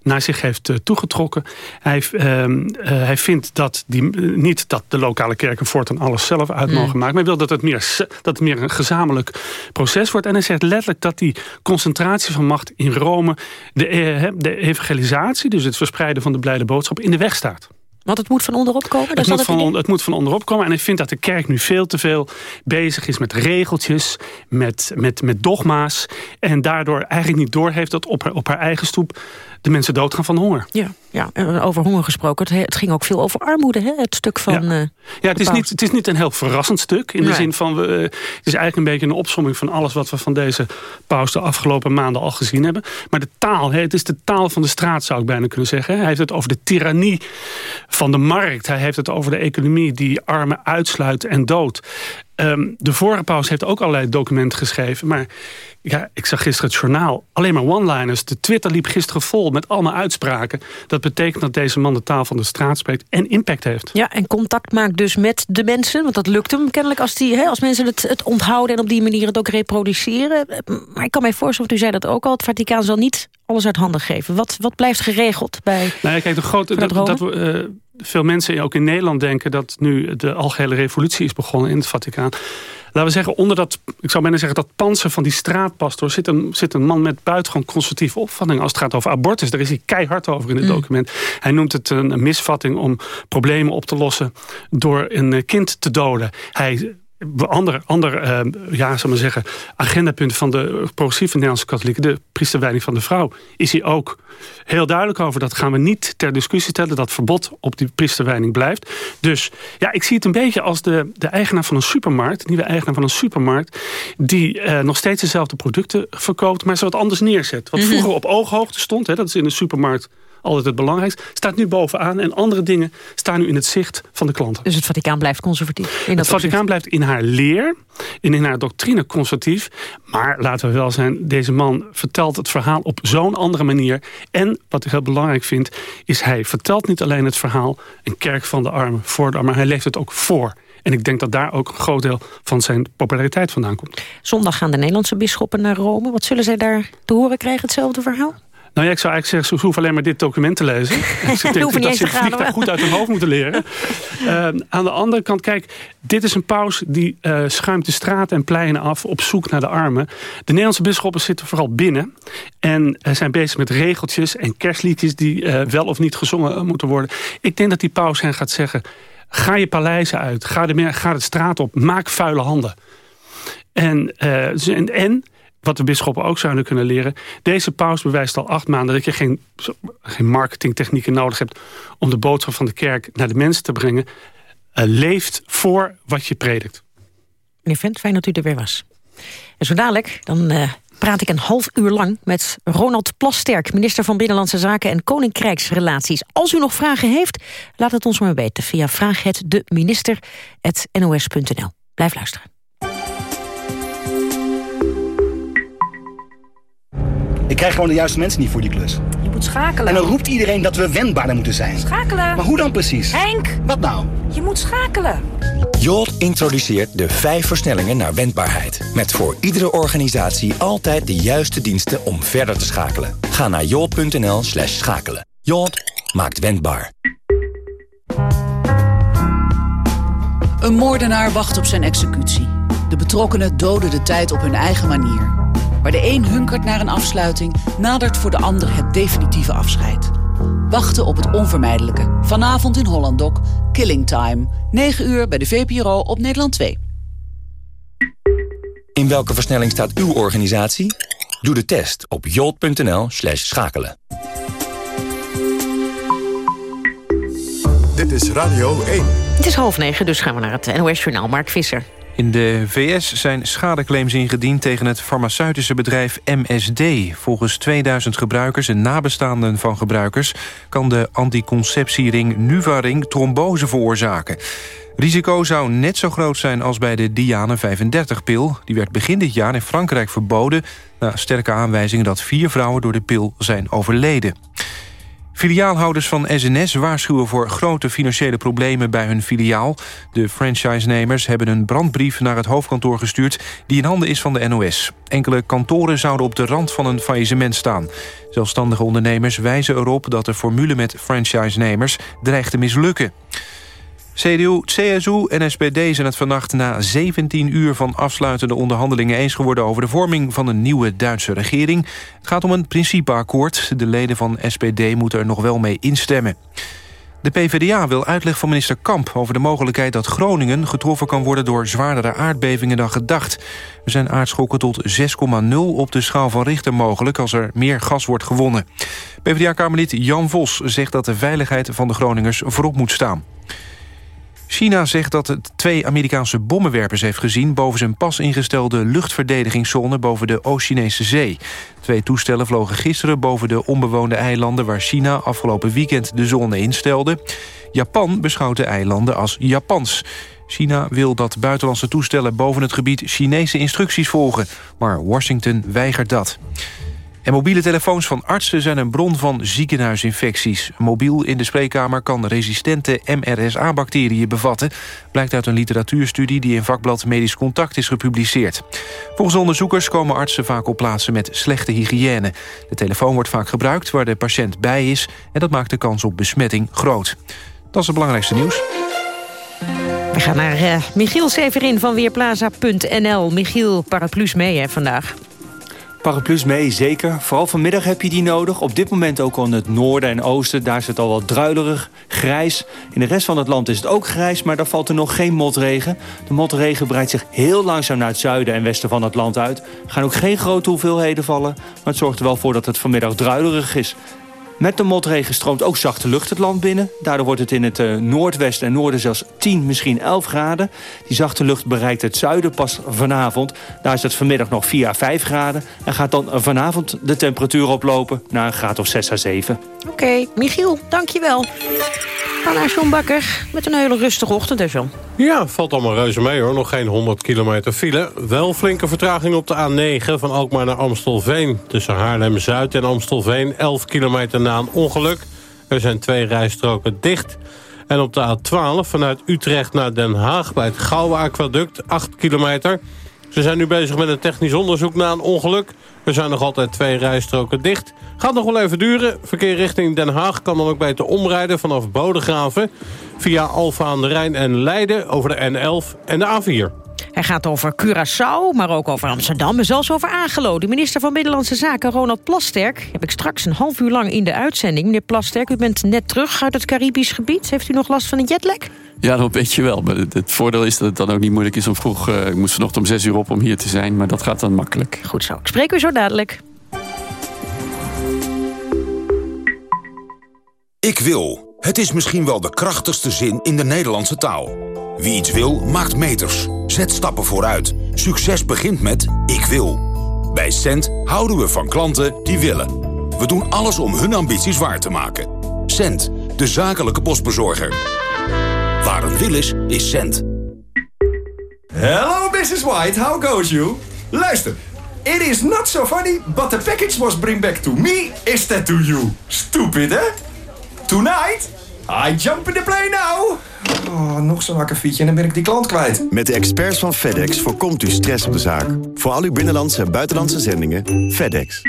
naar zich heeft uh, toegetrokken. Hij, uh, hij vindt dat die, niet dat de lokale kerken voortaan alles zelf uit mogen mm. maken. Maar hij wil dat het, meer, dat het meer een gezamenlijk proces wordt. En hij zegt letterlijk dat die concentratie van macht in Rome... de, de evangelisatie, dus het verspreiden van de blijde boodschap... in de weg staat. Want het moet van onderop komen? Het moet van, het moet van onderop komen. En ik vind dat de kerk nu veel te veel bezig is met regeltjes, met, met, met dogma's. En daardoor eigenlijk niet doorheeft dat op haar, op haar eigen stoep de mensen doodgaan van honger. Ja, ja over honger gesproken. Het, ging ook veel over armoede, hè? het stuk van... Ja, uh, ja het, is niet, het is niet een heel verrassend stuk. In de zin van, we, uh, het is eigenlijk een beetje een opsomming van alles... wat we van deze paus de afgelopen maanden al gezien hebben. Maar de taal, hè, het is de taal van de straat zou ik bijna kunnen zeggen. Hij heeft het over de tirannie van de markt. Hij heeft het over de economie die armen uitsluit en doodt. Um, de vorige paus heeft ook allerlei documenten geschreven. Maar ja, ik zag gisteren het journaal. Alleen maar one-liners. De Twitter liep gisteren vol met allemaal uitspraken. Dat betekent dat deze man de taal van de straat spreekt en impact heeft. Ja, en contact maakt dus met de mensen. Want dat lukt hem kennelijk als, die, hè, als mensen het, het onthouden... en op die manier het ook reproduceren. Maar ik kan mij voorstellen, want u zei dat ook al... het Vaticaan zal niet alles uit handen geven. Wat, wat blijft geregeld bij nou ja, kijk, de grote, dat, dat, uh, veel mensen ook in Nederland denken... dat nu de algehele revolutie is begonnen in het Vaticaan. Laten we zeggen, onder dat, ik zou bijna zeggen, dat panzer van die straatpastoor... zit een, zit een man met buitengewoon conservatieve opvatting... als het gaat over abortus. Daar is hij keihard over in het mm. document. Hij noemt het een misvatting om problemen op te lossen... door een kind te doden. Hij ander, ander uh, ja, zal maar zeggen, agendapunt van de progressieve Nederlandse katholieken, de priesterwijding van de vrouw, is hij ook heel duidelijk over. Dat gaan we niet ter discussie stellen, dat verbod op die priesterwijding blijft. Dus ja, ik zie het een beetje als de, de eigenaar van een supermarkt, nieuwe eigenaar van een supermarkt, die uh, nog steeds dezelfde producten verkoopt, maar ze wat anders neerzet. Wat -hmm. vroeger op ooghoogte stond, hè, dat is in een supermarkt altijd het belangrijkste, staat nu bovenaan. En andere dingen staan nu in het zicht van de klanten. Dus het Vaticaan blijft conservatief? In het Vaticaan blijft in haar leer en in haar doctrine conservatief. Maar laten we wel zijn, deze man vertelt het verhaal op zo'n andere manier. En wat ik heel belangrijk vind, is hij vertelt niet alleen het verhaal... een kerk van de armen, voor de armen, maar hij leeft het ook voor... En ik denk dat daar ook een groot deel van zijn populariteit vandaan komt. Zondag gaan de Nederlandse bisschoppen naar Rome. Wat zullen zij daar te horen krijgen, hetzelfde verhaal? Nou ja, ik zou eigenlijk zeggen, ze hoeven alleen maar dit document te lezen. <laughs> ik denk dat ze het vliegtuig goed uit hun hoofd moeten leren. uh, <laughs> aan de andere kant, kijk, dit is een paus die uh, schuimt de straat en pleinen af op zoek naar de armen. De Nederlandse bisschoppen zitten vooral binnen. En uh, zijn bezig met regeltjes en kerstliedjes die wel of niet gezongen moeten worden. Ik denk dat die paus hen gaat zeggen, ga je paleizen uit, ga de, ga de straat op, maak vuile handen. En, en, en wat de bisschoppen ook zouden kunnen leren. Deze paus bewijst al acht maanden dat je geen, geen marketingtechnieken nodig hebt... om de boodschap van de kerk naar de mensen te brengen. Uh, leeft voor wat je predikt. Meneer Vent, fijn dat u er weer was. En zo dadelijk, dan uh, praat ik een half uur lang met Ronald Plasterk... minister van Binnenlandse Zaken en Koninkrijksrelaties. Als u nog vragen heeft, laat het ons maar weten... via vraaghetdeminister.nos.nl. Blijf luisteren. Ik krijg gewoon de juiste mensen niet voor die klus. Je moet schakelen. En dan roept iedereen dat we wendbaarder moeten zijn. Schakelen. Maar hoe dan precies? Henk! Wat nou? Je moet schakelen. Jolt introduceert de vijf versnellingen naar wendbaarheid. Met voor iedere organisatie altijd de juiste diensten om verder te schakelen. Ga naar jolt.nl slash schakelen. Jolt maakt wendbaar. Een moordenaar wacht op zijn executie. De betrokkenen doden de tijd op hun eigen manier. Waar de een hunkert naar een afsluiting, nadert voor de ander het definitieve afscheid. Wachten op het onvermijdelijke. Vanavond in Hollandok, Killing Time. 9 uur bij de VPRO op Nederland 2. In welke versnelling staat uw organisatie? Doe de test op jolt.nl slash schakelen. Dit is Radio 1. Het is half negen, dus gaan we naar het NOS-journaal. Mark Visser. In de VS zijn schadeclaims ingediend tegen het farmaceutische bedrijf MSD. Volgens 2000 gebruikers en nabestaanden van gebruikers... kan de anticonceptiering Nuvaring trombose veroorzaken. Risico zou net zo groot zijn als bij de Diane 35-pil. Die werd begin dit jaar in Frankrijk verboden... na sterke aanwijzingen dat vier vrouwen door de pil zijn overleden. Filiaalhouders van SNS waarschuwen voor grote financiële problemen bij hun filiaal. De franchisenemers hebben een brandbrief naar het hoofdkantoor gestuurd... die in handen is van de NOS. Enkele kantoren zouden op de rand van een faillissement staan. Zelfstandige ondernemers wijzen erop dat de formule met franchisenemers dreigt te mislukken. CDU, CSU en SPD zijn het vannacht na 17 uur van afsluitende onderhandelingen eens geworden over de vorming van een nieuwe Duitse regering. Het gaat om een principeakkoord. De leden van SPD moeten er nog wel mee instemmen. De PvdA wil uitleg van minister Kamp over de mogelijkheid dat Groningen getroffen kan worden door zwaardere aardbevingen dan gedacht. Er zijn aardschokken tot 6,0 op de schaal van Richter mogelijk als er meer gas wordt gewonnen. PvdA-kamerlid Jan Vos zegt dat de veiligheid van de Groningers voorop moet staan. China zegt dat het twee Amerikaanse bommenwerpers heeft gezien... boven zijn pas ingestelde luchtverdedigingszone boven de Oost-Chinese zee. Twee toestellen vlogen gisteren boven de onbewoonde eilanden... waar China afgelopen weekend de zone instelde. Japan beschouwt de eilanden als Japans. China wil dat buitenlandse toestellen boven het gebied Chinese instructies volgen. Maar Washington weigert dat. Mobiele telefoons van artsen zijn een bron van ziekenhuisinfecties. Mobiel in de spreekkamer kan resistente MRSA-bacteriën bevatten... blijkt uit een literatuurstudie die in vakblad Medisch Contact is gepubliceerd. Volgens onderzoekers komen artsen vaak op plaatsen met slechte hygiëne. De telefoon wordt vaak gebruikt waar de patiënt bij is... en dat maakt de kans op besmetting groot. Dat is het belangrijkste nieuws. We gaan naar uh, Michiel Severin van Weerplaza.nl. Michiel, paraplu's mee hè, vandaag. Paraplu's mee, zeker. Vooral vanmiddag heb je die nodig. Op dit moment ook al in het noorden en oosten. Daar is het al wat druilerig, grijs. In de rest van het land is het ook grijs, maar daar valt er nog geen motregen. De motregen breidt zich heel langzaam naar het zuiden en westen van het land uit. Er gaan ook geen grote hoeveelheden vallen. Maar het zorgt er wel voor dat het vanmiddag druilerig is. Met de motregen stroomt ook zachte lucht het land binnen. Daardoor wordt het in het uh, noordwesten en noorden zelfs 10, misschien 11 graden. Die zachte lucht bereikt het zuiden pas vanavond. Daar is het vanmiddag nog 4 à 5 graden. En gaat dan vanavond de temperatuur oplopen naar een graad of 6 à 7. Oké, Michiel, dankjewel. Ga naar John Bakker met een hele rustige ochtend, hè? Ja, valt allemaal reuze mee hoor. Nog geen 100 kilometer file. Wel flinke vertraging op de A9 van Alkmaar naar Amstelveen. Tussen Haarlem-Zuid en Amstelveen. 11 kilometer na een ongeluk. Er zijn twee rijstroken dicht. En op de A12 vanuit Utrecht naar Den Haag bij het Gouwe Aquaduct. 8 kilometer. Ze zijn nu bezig met een technisch onderzoek na een ongeluk. Er zijn nog altijd twee rijstroken dicht. Gaat nog wel even duren. Verkeer richting Den Haag kan dan ook beter omrijden vanaf Bodegraven... via Alfa aan de Rijn en Leiden over de N11 en de A4. Hij gaat over Curaçao, maar ook over Amsterdam en zelfs over Agelo. De minister van Binnenlandse Zaken, Ronald Plasterk... heb ik straks een half uur lang in de uitzending. Meneer Plasterk, u bent net terug uit het Caribisch gebied. Heeft u nog last van een jetlag? Ja, dat weet je wel. Maar het, voordeel is dat het dan ook niet moeilijk is om vroeg... Uh, ik moest vanochtend om zes uur op om hier te zijn, maar dat gaat dan makkelijk. Goed zo. Ik spreek u zo dadelijk. Ik wil. Het is misschien wel de krachtigste zin in de Nederlandse taal. Wie iets wil, maakt meters. Zet stappen vooruit. Succes begint met ik wil. Bij Cent houden we van klanten die willen. We doen alles om hun ambities waar te maken. Cent, de zakelijke postbezorger. Waar een wil is, is Cent. Hello, Mrs. White. How goes you? Luister. It is not so funny, but the package was bring back to me instead to you. Stupid, hè? Tonight, I jump in the plane now. Oh, nog zo'n akkefietje en dan ben ik die klant kwijt. Met de experts van FedEx voorkomt u stress op de zaak. Voor al uw binnenlandse en buitenlandse zendingen, FedEx.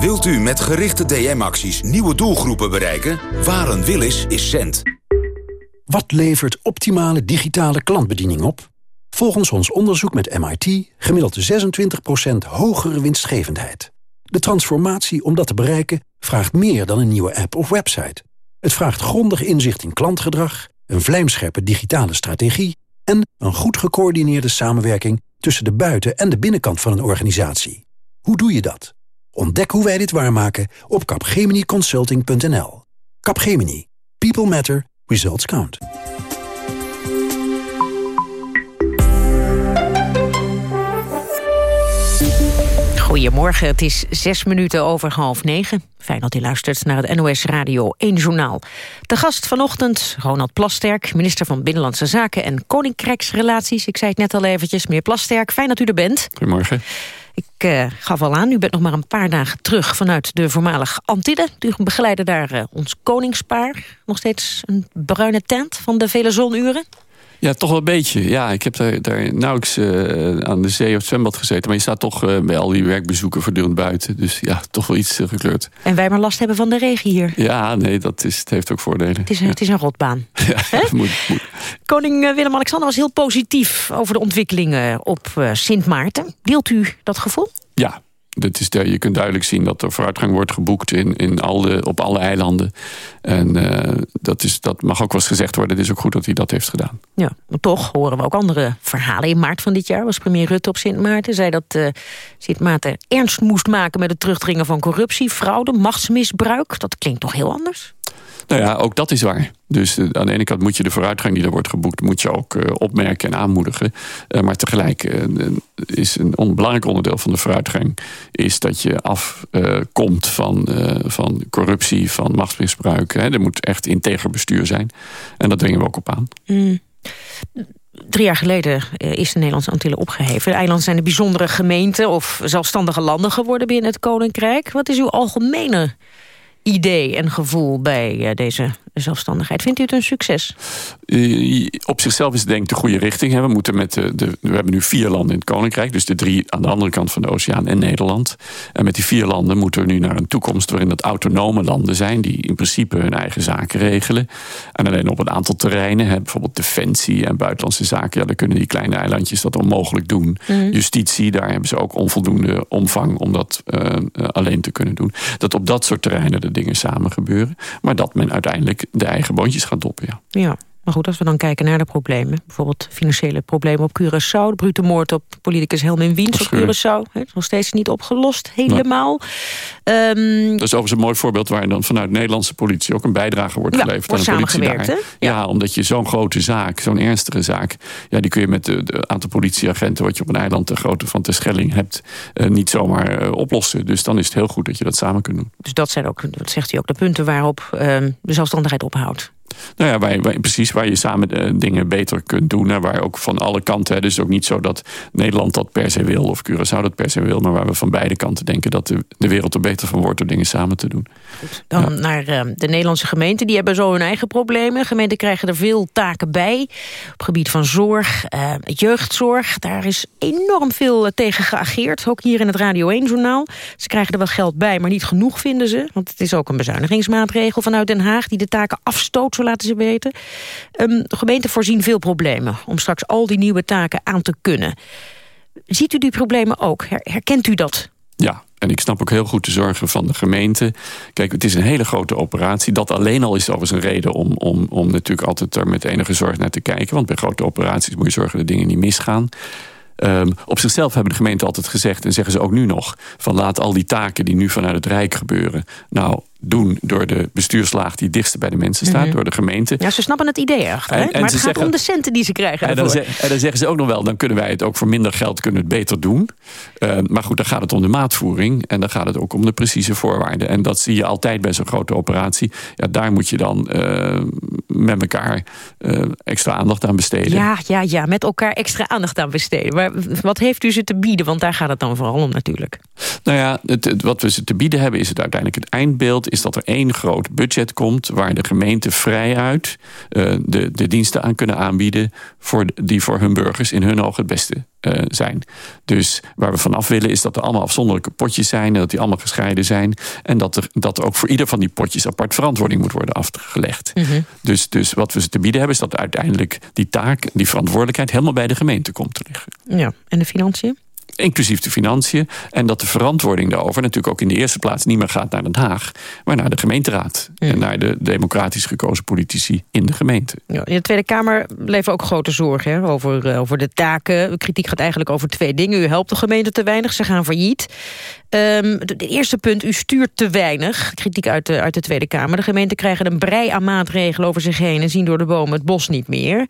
Wilt u met gerichte DM-acties nieuwe doelgroepen bereiken? Waar een wil is, is Cent. Wat levert optimale digitale klantbediening op? Volgens ons onderzoek met MIT gemiddeld 26% hogere winstgevendheid. De transformatie om dat te bereiken vraagt meer dan een nieuwe app of website. Het vraagt grondig inzicht in klantgedrag, een vlijmscherpe digitale strategie... en een goed gecoördineerde samenwerking tussen de buiten- en de binnenkant van een organisatie. Hoe doe je dat? Ontdek hoe wij dit waarmaken op capgeminiconsulting.nl. Capgemini. People matter. Results count. Goedemorgen, het is zes minuten over half negen. Fijn dat u luistert naar het NOS Radio 1 Journaal. De gast vanochtend, Ronald Plasterk, minister van Binnenlandse Zaken en Koninkrijksrelaties. Ik zei het net al eventjes, meneer Plasterk, fijn dat u er bent. Goedemorgen. Ik uh, gaf al aan, u bent nog maar een paar dagen terug vanuit de voormalige Antille. U begeleidde daar uh, ons koningspaar. Nog steeds een bruine tent van de vele zonuren. Ja, toch wel een beetje. Ja, ik heb daar, daar nauwelijks uh, aan de zee of het zwembad gezeten. Maar je staat toch uh, bij al die werkbezoeken voortdurend buiten. Dus ja, toch wel iets uh, gekleurd. En wij maar last hebben van de regen hier. Ja, nee, dat is, het heeft ook voordelen. Het is, ja. het is een rotbaan. <laughs> Ja, <laughs> moet, moet. Koning Willem-Alexander was heel positief over de ontwikkelingen op Sint Maarten. Deelt u dat gevoel? Ja, dat is de, je kunt duidelijk zien dat er vooruitgang wordt geboekt in, in alle, op alle eilanden. En uh, dat, is, dat mag ook wel eens gezegd worden. Het is ook goed dat hij dat heeft gedaan. Ja, maar toch horen we ook andere verhalen. In maart van dit jaar was premier Rutte op Sint Maarten. Zei dat uh, Sint Maarten ernst moest maken met het terugdringen van corruptie, fraude, machtsmisbruik. Dat klinkt toch heel anders? Nou ja, ook dat is waar. Dus uh, aan de ene kant moet je de vooruitgang die er wordt geboekt... moet je ook uh, opmerken en aanmoedigen. Uh, maar tegelijk is een onbelangrijk onderdeel van de vooruitgang... is dat je afkomt van, van corruptie, van machtsmisbruik. Er moet echt integer bestuur zijn. En dat dringen we ook op aan. Mm. Drie jaar geleden is de Nederlandse Antillen opgeheven. De eilanden zijn een bijzondere gemeente of zelfstandige landen geworden binnen het Koninkrijk. Wat is uw algemene idee en gevoel bij uh, deze zelfstandigheid. Vindt u het een succes? Uh, op zichzelf is het denk ik de goede richting. Hè. We, moeten met de, de, we hebben nu vier landen in het Koninkrijk. Dus de drie aan de andere kant van de oceaan en Nederland. En met die vier landen moeten we nu naar een toekomst... waarin dat autonome landen zijn... die in principe hun eigen zaken regelen. En alleen op een aantal terreinen... Hè, bijvoorbeeld defensie en buitenlandse zaken... Ja, dan kunnen die kleine eilandjes dat onmogelijk doen. Mm. Justitie, daar hebben ze ook onvoldoende omvang... om dat uh, alleen te kunnen doen. Dat op dat soort terreinen de dingen samen gebeuren. Maar dat men uiteindelijk de eigen boontjes gaat doppen, ja. Ja, maar goed, als we dan kijken naar de problemen... bijvoorbeeld financiële problemen op Curaçao... de brute moord op politicus Helmin Wiens op Curaçao... He, nog steeds niet opgelost, helemaal. Um, dat is overigens een mooi voorbeeld... waar dan vanuit de Nederlandse politie ook een bijdrage wordt ja, geleverd aan de politie daar. Ja. ja, omdat je zo'n grote zaak, zo'n ernstige zaak... ja, die kun je met de, de, aantal politieagenten... wat je op een eiland de grootte van Terschelling hebt... Uh, niet zomaar uh, oplossen. Dus dan is het heel goed dat je dat samen kunt doen. Dus dat zijn ook, dat zegt u ook, de punten waarop uh, de zelfstandigheid ophoudt. Nou ja, waar, waar, precies waar je samen de dingen beter kunt doen. En waar ook van alle kanten. Hè, dus ook niet zo dat Nederland dat per se wil. Of Curaçao dat per se wil. Maar waar we van beide kanten denken dat de, de wereld er beter van wordt. Door dingen samen te doen. Goed, dan ja. naar uh, de Nederlandse gemeenten. Die hebben zo hun eigen problemen. Gemeenten krijgen er veel taken bij. Op het gebied van zorg, uh, jeugdzorg. Daar is enorm veel tegen geageerd. Ook hier in het Radio 1-journaal. Ze krijgen er wel geld bij, maar niet genoeg vinden ze. Want het is ook een bezuinigingsmaatregel vanuit Den Haag. Die de taken afstoot, laten ze weten. De gemeenten voorzien veel problemen om straks al die nieuwe taken aan te kunnen. Ziet u die problemen ook? Her herkent u dat? Ja, en ik snap ook heel goed de zorgen van de gemeente. Kijk, het is een hele grote operatie. Dat alleen al is overigens een reden om, om, om natuurlijk altijd er met enige zorg naar te kijken. Want bij grote operaties moet je zorgen dat dingen niet misgaan. Um, op zichzelf hebben de gemeenten altijd gezegd, en zeggen ze ook nu nog... van laat al die taken die nu vanuit het Rijk gebeuren... nou, doen door de bestuurslaag die dichtst bij de mensen staat, Mhm. door de gemeente. Ja, ze snappen het idee? En- en maar ze het gaat zeggen- om de centen die ze krijgen En dan, zeg- en dan zeggen ze ook nog wel, dan kunnen wij het ook voor minder geld kunnen het beter doen. Eh, maar goed, dan gaat het om de maatvoering en dan gaat het ook om de precieze voorwaarden. En dat zie je altijd bij zo'n grote operatie. Ja, daar moet je dan eh, met elkaar eh, extra aandacht aan besteden. Ja, ja, ja, met elkaar extra aandacht aan besteden. Maar wat heeft u ze te bieden? Want daar gaat het dan vooral om natuurlijk. Nou ja, het, het- wat we ze te bieden hebben is het uiteindelijk het eindbeeld... is dat er één groot budget komt waar de gemeente vrijuit eh, de, de diensten aan kunnen aanbieden... Voor, die voor hun burgers in hun ogen het beste eh, zijn. Dus waar we vanaf willen is dat er allemaal afzonderlijke potjes zijn... en dat die allemaal gescheiden zijn. En dat er, dat er ook voor ieder van die potjes apart verantwoording moet worden afgelegd. Dus, dus wat we ze te bieden hebben is dat uiteindelijk die taak, die verantwoordelijkheid... helemaal bij de gemeente komt te liggen Ja, en de financiën? Inclusief de financiën. En dat de verantwoording daarover natuurlijk ook in de eerste plaats niet meer gaat naar Den Haag, maar naar de gemeenteraad. En naar de democratisch gekozen politici in de gemeente. Ja, in de Tweede Kamer leven ook grote zorgen hè, over, eh, over de taken. Kritiek gaat eigenlijk over twee dingen. U helpt de gemeente te weinig, ze gaan failliet. Ehm, het het eerste punt, u stuurt te weinig. Kritiek uit de, uit de Tweede Kamer. De gemeenten krijgen een brei aan maatregelen over zich heen... en zien door de bomen het bos niet meer.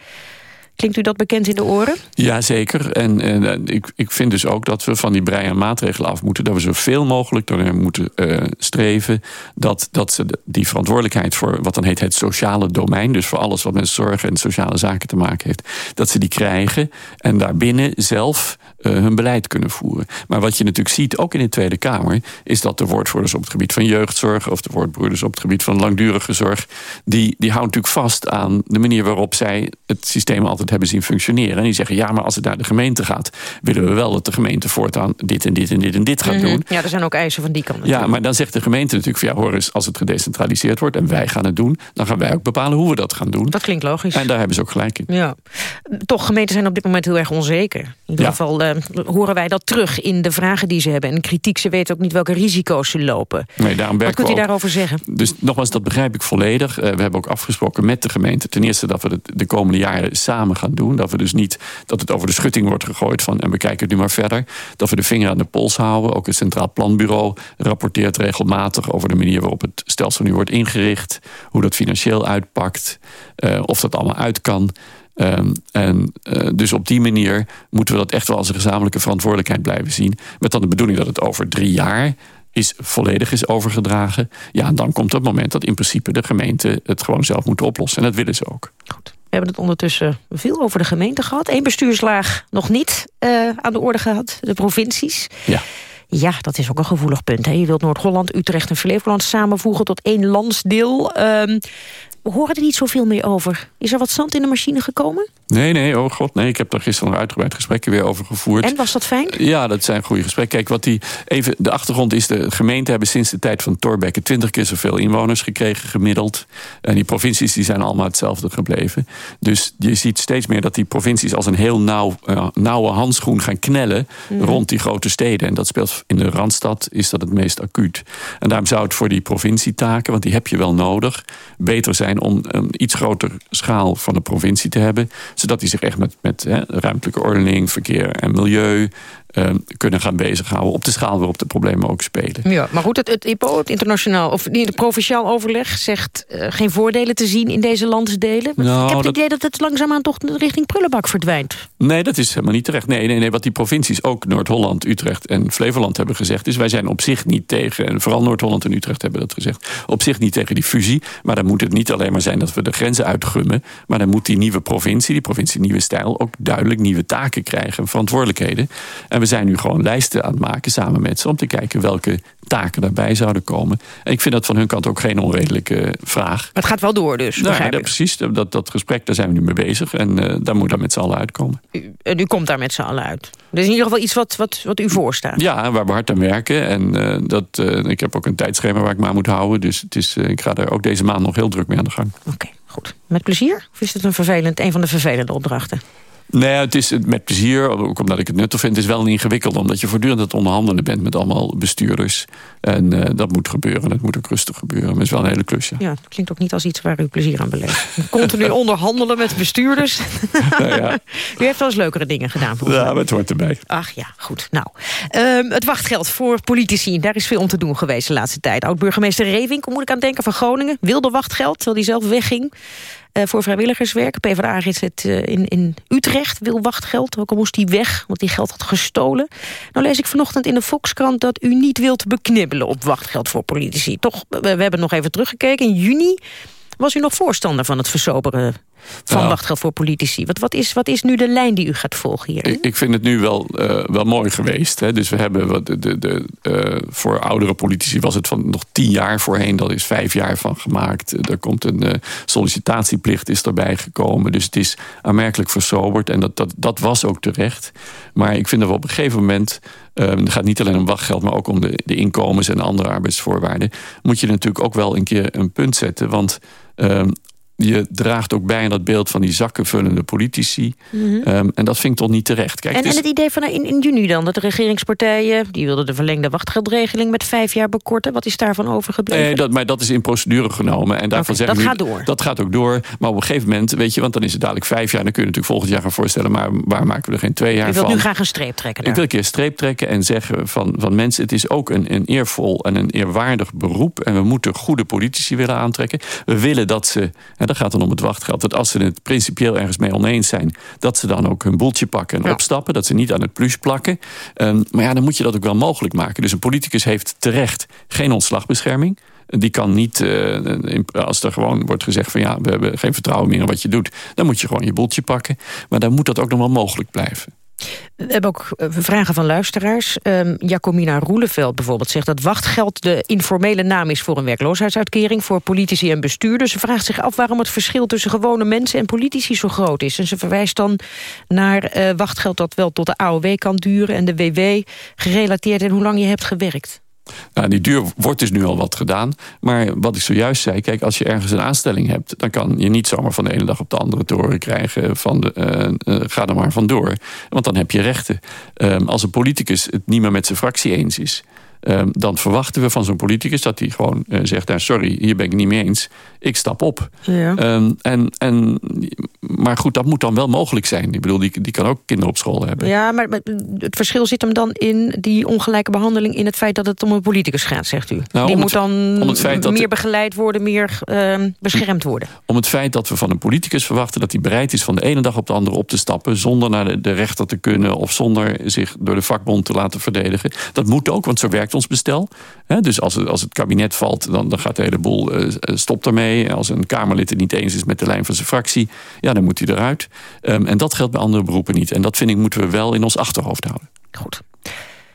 Klinkt u dat bekend in de oren? Jazeker. En, en ik, ik vind dus ook dat we van die brei maatregelen af moeten. Dat we zoveel mogelijk door moeten eh, streven. Dat, dat ze die verantwoordelijkheid voor wat dan heet het sociale domein. Dus voor alles wat met zorg en sociale zaken te maken heeft. Dat ze die krijgen. En daarbinnen zelf eh, hun beleid kunnen voeren. Maar wat je natuurlijk ziet, ook in de Tweede Kamer. Is dat de woordvoerders op het gebied van jeugdzorg. Of de woordvoerders op het gebied van langdurige zorg. Die, die houden natuurlijk vast aan de manier waarop zij het systeem altijd hebben zien functioneren. En die zeggen, ja, maar als het naar de gemeente gaat... willen we wel dat de gemeente voortaan dit en dit en dit en dit gaat Mhm. doen. Ja, er zijn ook eisen van die kant. Ja, maar dan zegt de gemeente natuurlijk van... ja, hoor eens, als het gedecentraliseerd wordt en wij gaan het doen... dan gaan wij ook bepalen hoe we dat gaan doen. Dat klinkt logisch. En daar hebben ze ook gelijk in. Ja. Toch, gemeenten zijn op dit moment heel erg onzeker. In ieder Ja. geval eh, horen wij dat terug in de vragen die ze hebben. En kritiek, ze weten ook niet welke risico's ze lopen. Nee, daarom Wat kunt u daarover zeggen? Dus nogmaals, dat begrijp ik volledig. Eh, we hebben ook afgesproken met de gemeente... ten eerste dat we het de komende jaren samen gaan doen. Dat we dus niet dat het over de schutting wordt gegooid van... en we kijken het nu maar verder. Dat we de vinger aan de pols houden. Ook het Centraal Planbureau rapporteert regelmatig... over de manier waarop het stelsel nu wordt ingericht. Hoe dat financieel uitpakt. eh, of dat allemaal uit kan. Ehm, en eh, dus op die manier moeten we dat echt wel als een gezamenlijke verantwoordelijkheid blijven zien. Met dan de bedoeling dat het over drie jaar is volledig is overgedragen. Ja, en dan komt het moment dat in principe de gemeente het gewoon zelf moet oplossen. En dat willen ze ook. We hebben het ondertussen veel over de gemeente gehad. Eén bestuurslaag nog niet eh, aan de orde gehad. De provincies. Ja. Ja, dat is ook een gevoelig punt. Hè. Je wilt Noord-Holland, Utrecht en Flevoland samenvoegen tot één landsdeel. Ehm, we horen er niet zoveel meer over. Is er wat zand in de machine gekomen? Nee, nee, oh god, nee. Ik heb daar gisteren nog uitgebreid gesprekken weer over gevoerd. En was dat fijn? Ja, dat zijn goede gesprekken. Kijk, wat die, even, de achtergrond is... de gemeenten hebben sinds de tijd van Thorbecke... twintig keer zoveel inwoners gekregen gemiddeld. En die provincies die zijn allemaal hetzelfde gebleven. Dus je ziet steeds meer dat die provincies... als een heel nauw, eh, nauwe handschoen gaan knellen... Mhm. rond die grote steden. En dat speelt in de Randstad is dat het meest acuut. En daarom zou het voor die provincietaken... want die heb je wel nodig... beter zijn om een iets groter schaal van de provincie te hebben... zodat die zich echt met, met ruimtelijke ordening, verkeer en milieu... eh, kunnen gaan bezighouden op de schaal waarop de problemen ook spelen. Ja, maar goed, het, het IPO, het internationaal of het provinciaal overleg, zegt eh, geen voordelen te zien in deze landsdelen. Nou, ik heb het dat- idee dat het langzaamaan toch richting prullenbak verdwijnt. Nee, dat is helemaal niet terecht. Nee, nee, nee, wat die provincies, ook Noord-Holland, Utrecht en Flevoland hebben gezegd... is wij zijn op zich niet tegen, en vooral Noord-Holland en Utrecht hebben dat gezegd... op zich niet tegen die fusie, maar dan moet het niet alleen maar zijn... dat we de grenzen uitgummen, maar dan moet die nieuwe provincie... die provincie Nieuwe Stijl, ook duidelijk nieuwe taken krijgen... en verantwoordelijkheden. En we zijn nu gewoon lijsten aan het maken samen met ze... om te kijken welke taken daarbij zouden komen. En ik vind dat van hun kant ook geen onredelijke vraag. Maar het gaat wel door dus, Nou, ja, precies, dat, dat gesprek, daar zijn we nu mee bezig. En eh, daar moet dan met z'n allen uitkomen. En u komt daar met z'n allen uit. Dus in ieder geval iets wat, wat, wat u voorstaat. Ja, waar we hard aan werken. En eh, dat, eh, ik heb ook een tijdschema waar ik me aan moet houden. Dus het is, eh, ik ga daar ook deze maand nog heel druk mee aan de gang. Met plezier? Of is het een, vervelend, een van de vervelende opdrachten? Nee, het is met plezier, ook omdat ik het nuttig vind. Het is wel ingewikkeld, omdat je voortdurend het onderhandelen bent met allemaal bestuurders. En uh, dat moet gebeuren. Dat moet ook rustig gebeuren. Maar het is wel een hele klusje. Ja, het klinkt ook niet als iets waar u plezier aan beleeft. <laughs> Continu onderhandelen met bestuurders. <laughs> Nou ja. U heeft wel eens leukere dingen gedaan. Ja, maar het hoort erbij. Ach ja, goed. Nou, um, het wachtgeld voor politici. Daar is veel om te doen geweest de laatste tijd. Oud-burgemeester Rewink, moet ik aan denken, van Groningen. Wilde wachtgeld, terwijl hij zelf wegging. Uh, voor vrijwilligerswerk. PvdA is het uh, in, in Utrecht, wil wachtgeld. Ook al moest hij weg, want die geld had gestolen. Nou lees ik vanochtend in de Volkskrant dat u niet wilt beknibbelen op wachtgeld voor politici. Toch, we, we hebben nog even teruggekeken. In juni was u nog voorstander van het versoberen van nou, wachtgeld voor politici. Wat, wat, is, wat is nu de lijn die u gaat volgen hier? Ik, ik vind het nu wel, uh, wel mooi geweest. Hè. Dus we hebben wat de, de, de, uh, voor oudere politici was het van nog tien jaar voorheen. Dat is vijf jaar van gemaakt. Er komt een uh, sollicitatieplicht is erbij gekomen. Dus het is aanmerkelijk versoberd. En dat, dat, dat was ook terecht. Maar ik vind dat we op een gegeven moment... het gaat niet alleen om wachtgeld, maar ook om de, de inkomens en andere arbeidsvoorwaarden. Moet je natuurlijk ook wel een keer een punt zetten. Want um, je draagt ook bij aan dat beeld van die zakkenvullende politici. Mm -hmm. um, en dat vind ik toch niet terecht. Kijk, en, het, is... en het idee van in, in juni dan, dat de regeringspartijen... die wilden de verlengde wachtgeldregeling met vijf jaar bekorten. Wat is daarvan overgebleven? Nee, dat, maar dat is in procedure genomen. En daarvan okay, zeggen dat nu, gaat door? Dat gaat ook door. Maar op een gegeven moment, weet je, want dan is het dadelijk vijf jaar... dan kun je natuurlijk volgend jaar gaan voorstellen... maar waar maken we er geen twee jaar van? Ik wil nu graag een streep trekken. Daar. Ik wil een keer een streep trekken en zeggen van, van mensen... het is ook een, een eervol en een eerwaardig beroep... en we moeten goede politici willen aantrekken. We willen dat ze, en dat gaat dan om het wachtgeld dat als ze het principieel ergens mee oneens zijn... dat ze dan ook hun boeltje pakken en ja. opstappen. Dat ze niet aan het plus plakken. Um, maar ja, dan moet je dat ook wel mogelijk maken. Dus een politicus heeft terecht geen ontslagbescherming. Die kan niet, uh, als er gewoon wordt gezegd van ja, we hebben geen vertrouwen meer in wat je doet. Dan moet je gewoon je boeltje pakken. Maar dan moet dat ook nog wel mogelijk blijven. We hebben ook vragen van luisteraars. Um, Jacomina Roeleveld bijvoorbeeld zegt dat wachtgeld de informele naam is voor een werkloosheidsuitkering voor politici en bestuurders. Ze vraagt zich af waarom het verschil tussen gewone mensen en politici zo groot is. En ze verwijst dan naar uh, wachtgeld dat wel tot de AOW kan duren en de WW gerelateerd en hoe lang je hebt gewerkt. Nou, die duur wordt dus nu al wat gedaan. Maar wat ik zojuist zei, kijk, als je ergens een aanstelling hebt... dan kan je niet zomaar van de ene dag op de andere te horen krijgen... van de, uh, uh, ga er maar vandoor. Want dan heb je rechten. Um, als een politicus het niet meer met zijn fractie eens is... Um, dan verwachten we van zo'n politicus dat hij gewoon uh, zegt... Nou, sorry, hier ben ik niet mee eens, ik stap op. Ja. Um, en, en, maar goed, dat moet dan wel mogelijk zijn. Ik bedoel, die, die kan ook kinderen op school hebben. Ja, maar het verschil zit hem dan in die ongelijke behandeling... in het feit dat het om een politicus gaat, zegt u. Nou, die moet dan om het feit dat meer de, begeleid worden, meer uh, beschermd worden. Om het feit dat we van een politicus verwachten... dat hij bereid is van de ene dag op de andere op te stappen... zonder naar de, de rechter te kunnen... of zonder zich door de vakbond te laten verdedigen. Dat moet ook, want zo werkt ons bestel. He, dus als het, als het kabinet valt, dan, dan gaat de hele boel uh, stopt ermee. Als een Kamerlid het niet eens is met de lijn van zijn fractie... ja, dan moet hij eruit. Um, en dat geldt bij andere beroepen niet. En dat vind ik moeten we wel in ons achterhoofd houden. Goed.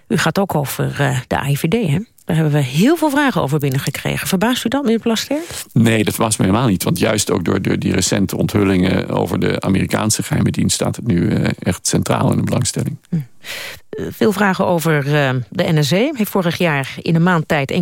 U gaat ook over uh, de AIVD, hè? Daar hebben we heel veel vragen over binnengekregen. Verbaast u dat, meneer Plaster? Nee, dat verbaast me helemaal niet. Want juist ook door, door die recente onthullingen... over de Amerikaanse geheime dienst... staat het nu uh, echt centraal in de belangstelling. Hm. Veel vragen over uh, de NSE. Heeft vorig jaar in een maand tijd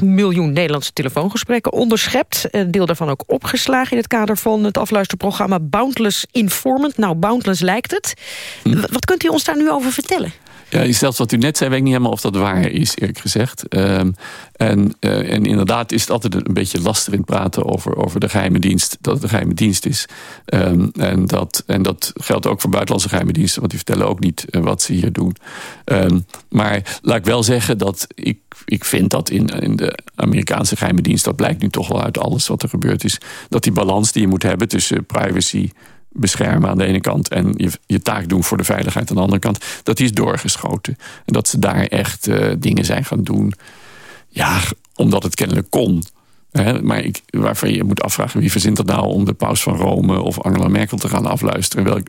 1,8 miljoen Nederlandse telefoongesprekken onderschept. Een deel daarvan ook opgeslagen in het kader van het afluisterprogramma Boundless Informant. Nou, Boundless lijkt het. Hm. Wat kunt u ons daar nu over vertellen? Ja, zelfs wat u net zei, weet ik niet helemaal of dat waar is, eerlijk gezegd. Um, en, uh, en inderdaad is het altijd een beetje lastig in praten over, over de geheime dienst, dat het een geheime dienst is. Um, en, dat, en dat geldt ook voor buitenlandse geheime diensten, want die vertellen ook niet uh, wat ze hier doen. Um, maar laat ik wel zeggen dat ik, ik vind dat in, in de Amerikaanse geheime dienst, dat blijkt nu toch wel uit alles wat er gebeurd is, dat die balans die je moet hebben tussen privacy beschermen aan de ene kant... en je, je taak doen voor de veiligheid aan de andere kant... dat die is doorgeschoten. En dat ze daar echt uh, dingen zijn gaan doen... ja, omdat het kennelijk kon... He, maar ik, waarvan je moet afvragen wie verzint dat nou om de paus van Rome of Angela Merkel te gaan afluisteren. Welk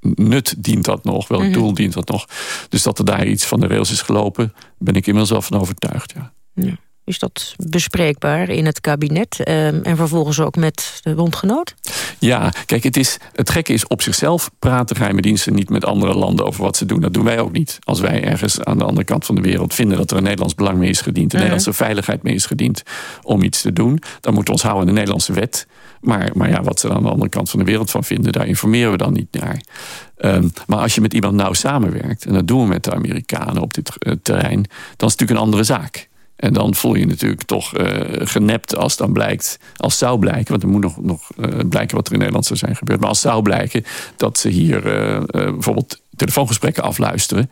nut dient dat nog? Welk mm -hmm. doel dient dat nog? Dus dat er daar iets van de rails is gelopen, ben ik inmiddels wel van overtuigd. Ja. ja. Is dat bespreekbaar in het kabinet ehm, en vervolgens ook met de bondgenoot? Ja, kijk, het, is, het gekke is op zichzelf praten geheime diensten niet met andere landen over wat ze doen. Dat doen wij ook niet. Als wij ergens aan de andere kant van de wereld vinden dat er een Nederlands belang mee is gediend, de Nederlandse veiligheid mee is gediend om iets te doen, dan moeten we ons houden aan de Nederlandse wet. Maar, maar ja, wat ze er aan de andere kant van de wereld van vinden, daar informeren we dan niet naar. Ehm, maar als je met iemand nauw samenwerkt, en dat doen we met de Amerikanen op dit uh, terrein, dan is het natuurlijk een andere zaak. En dan voel je natuurlijk toch uh, genept als dan blijkt, als zou blijken, want er moet nog, nog uh, blijken wat er in Nederland zou zijn gebeurd, maar als zou blijken dat ze hier uh, bijvoorbeeld telefoongesprekken afluisteren,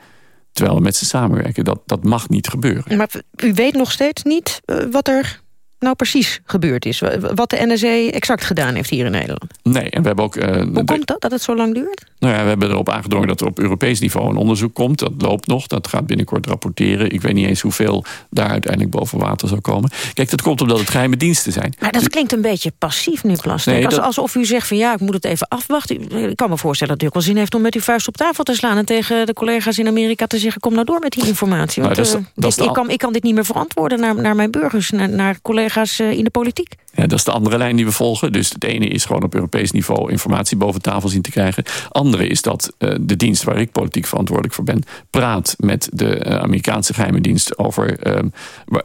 terwijl we met ze samenwerken, dat, dat mag niet gebeuren. Maar u weet nog steeds niet wat er nou precies gebeurd is? Wat de NSE exact gedaan heeft hier in Nederland? Nee, en we hebben ook... Uh, Hoe komt dat, dat het zo lang duurt? Nou ja, we hebben erop aangedrongen dat er op Europees niveau een onderzoek komt. Dat loopt nog, dat gaat binnenkort rapporteren. Ik weet niet eens hoeveel daar uiteindelijk boven water zal komen. Kijk, dat komt omdat het geheime diensten zijn. Maar dat klinkt een beetje passief nu, Plastic. Nee, dat... Alsof u zegt van ja, ik moet het even afwachten. Ik kan me voorstellen dat u ook wel zin heeft om met uw vuist op tafel te slaan... en tegen de collega's in Amerika te zeggen, kom nou door met die informatie. Want, nou, dat is, dat is ik, ik, kan, ik kan dit niet meer verantwoorden naar, naar mijn burgers, naar, naar collega's uh, in de politiek. Ja, dat is de andere lijn die we volgen. Dus het ene is gewoon op Europees niveau informatie boven tafel zien te krijgen. Andere is dat uh, de dienst waar ik politiek verantwoordelijk voor ben... praat met de uh, Amerikaanse geheime dienst over... Uh,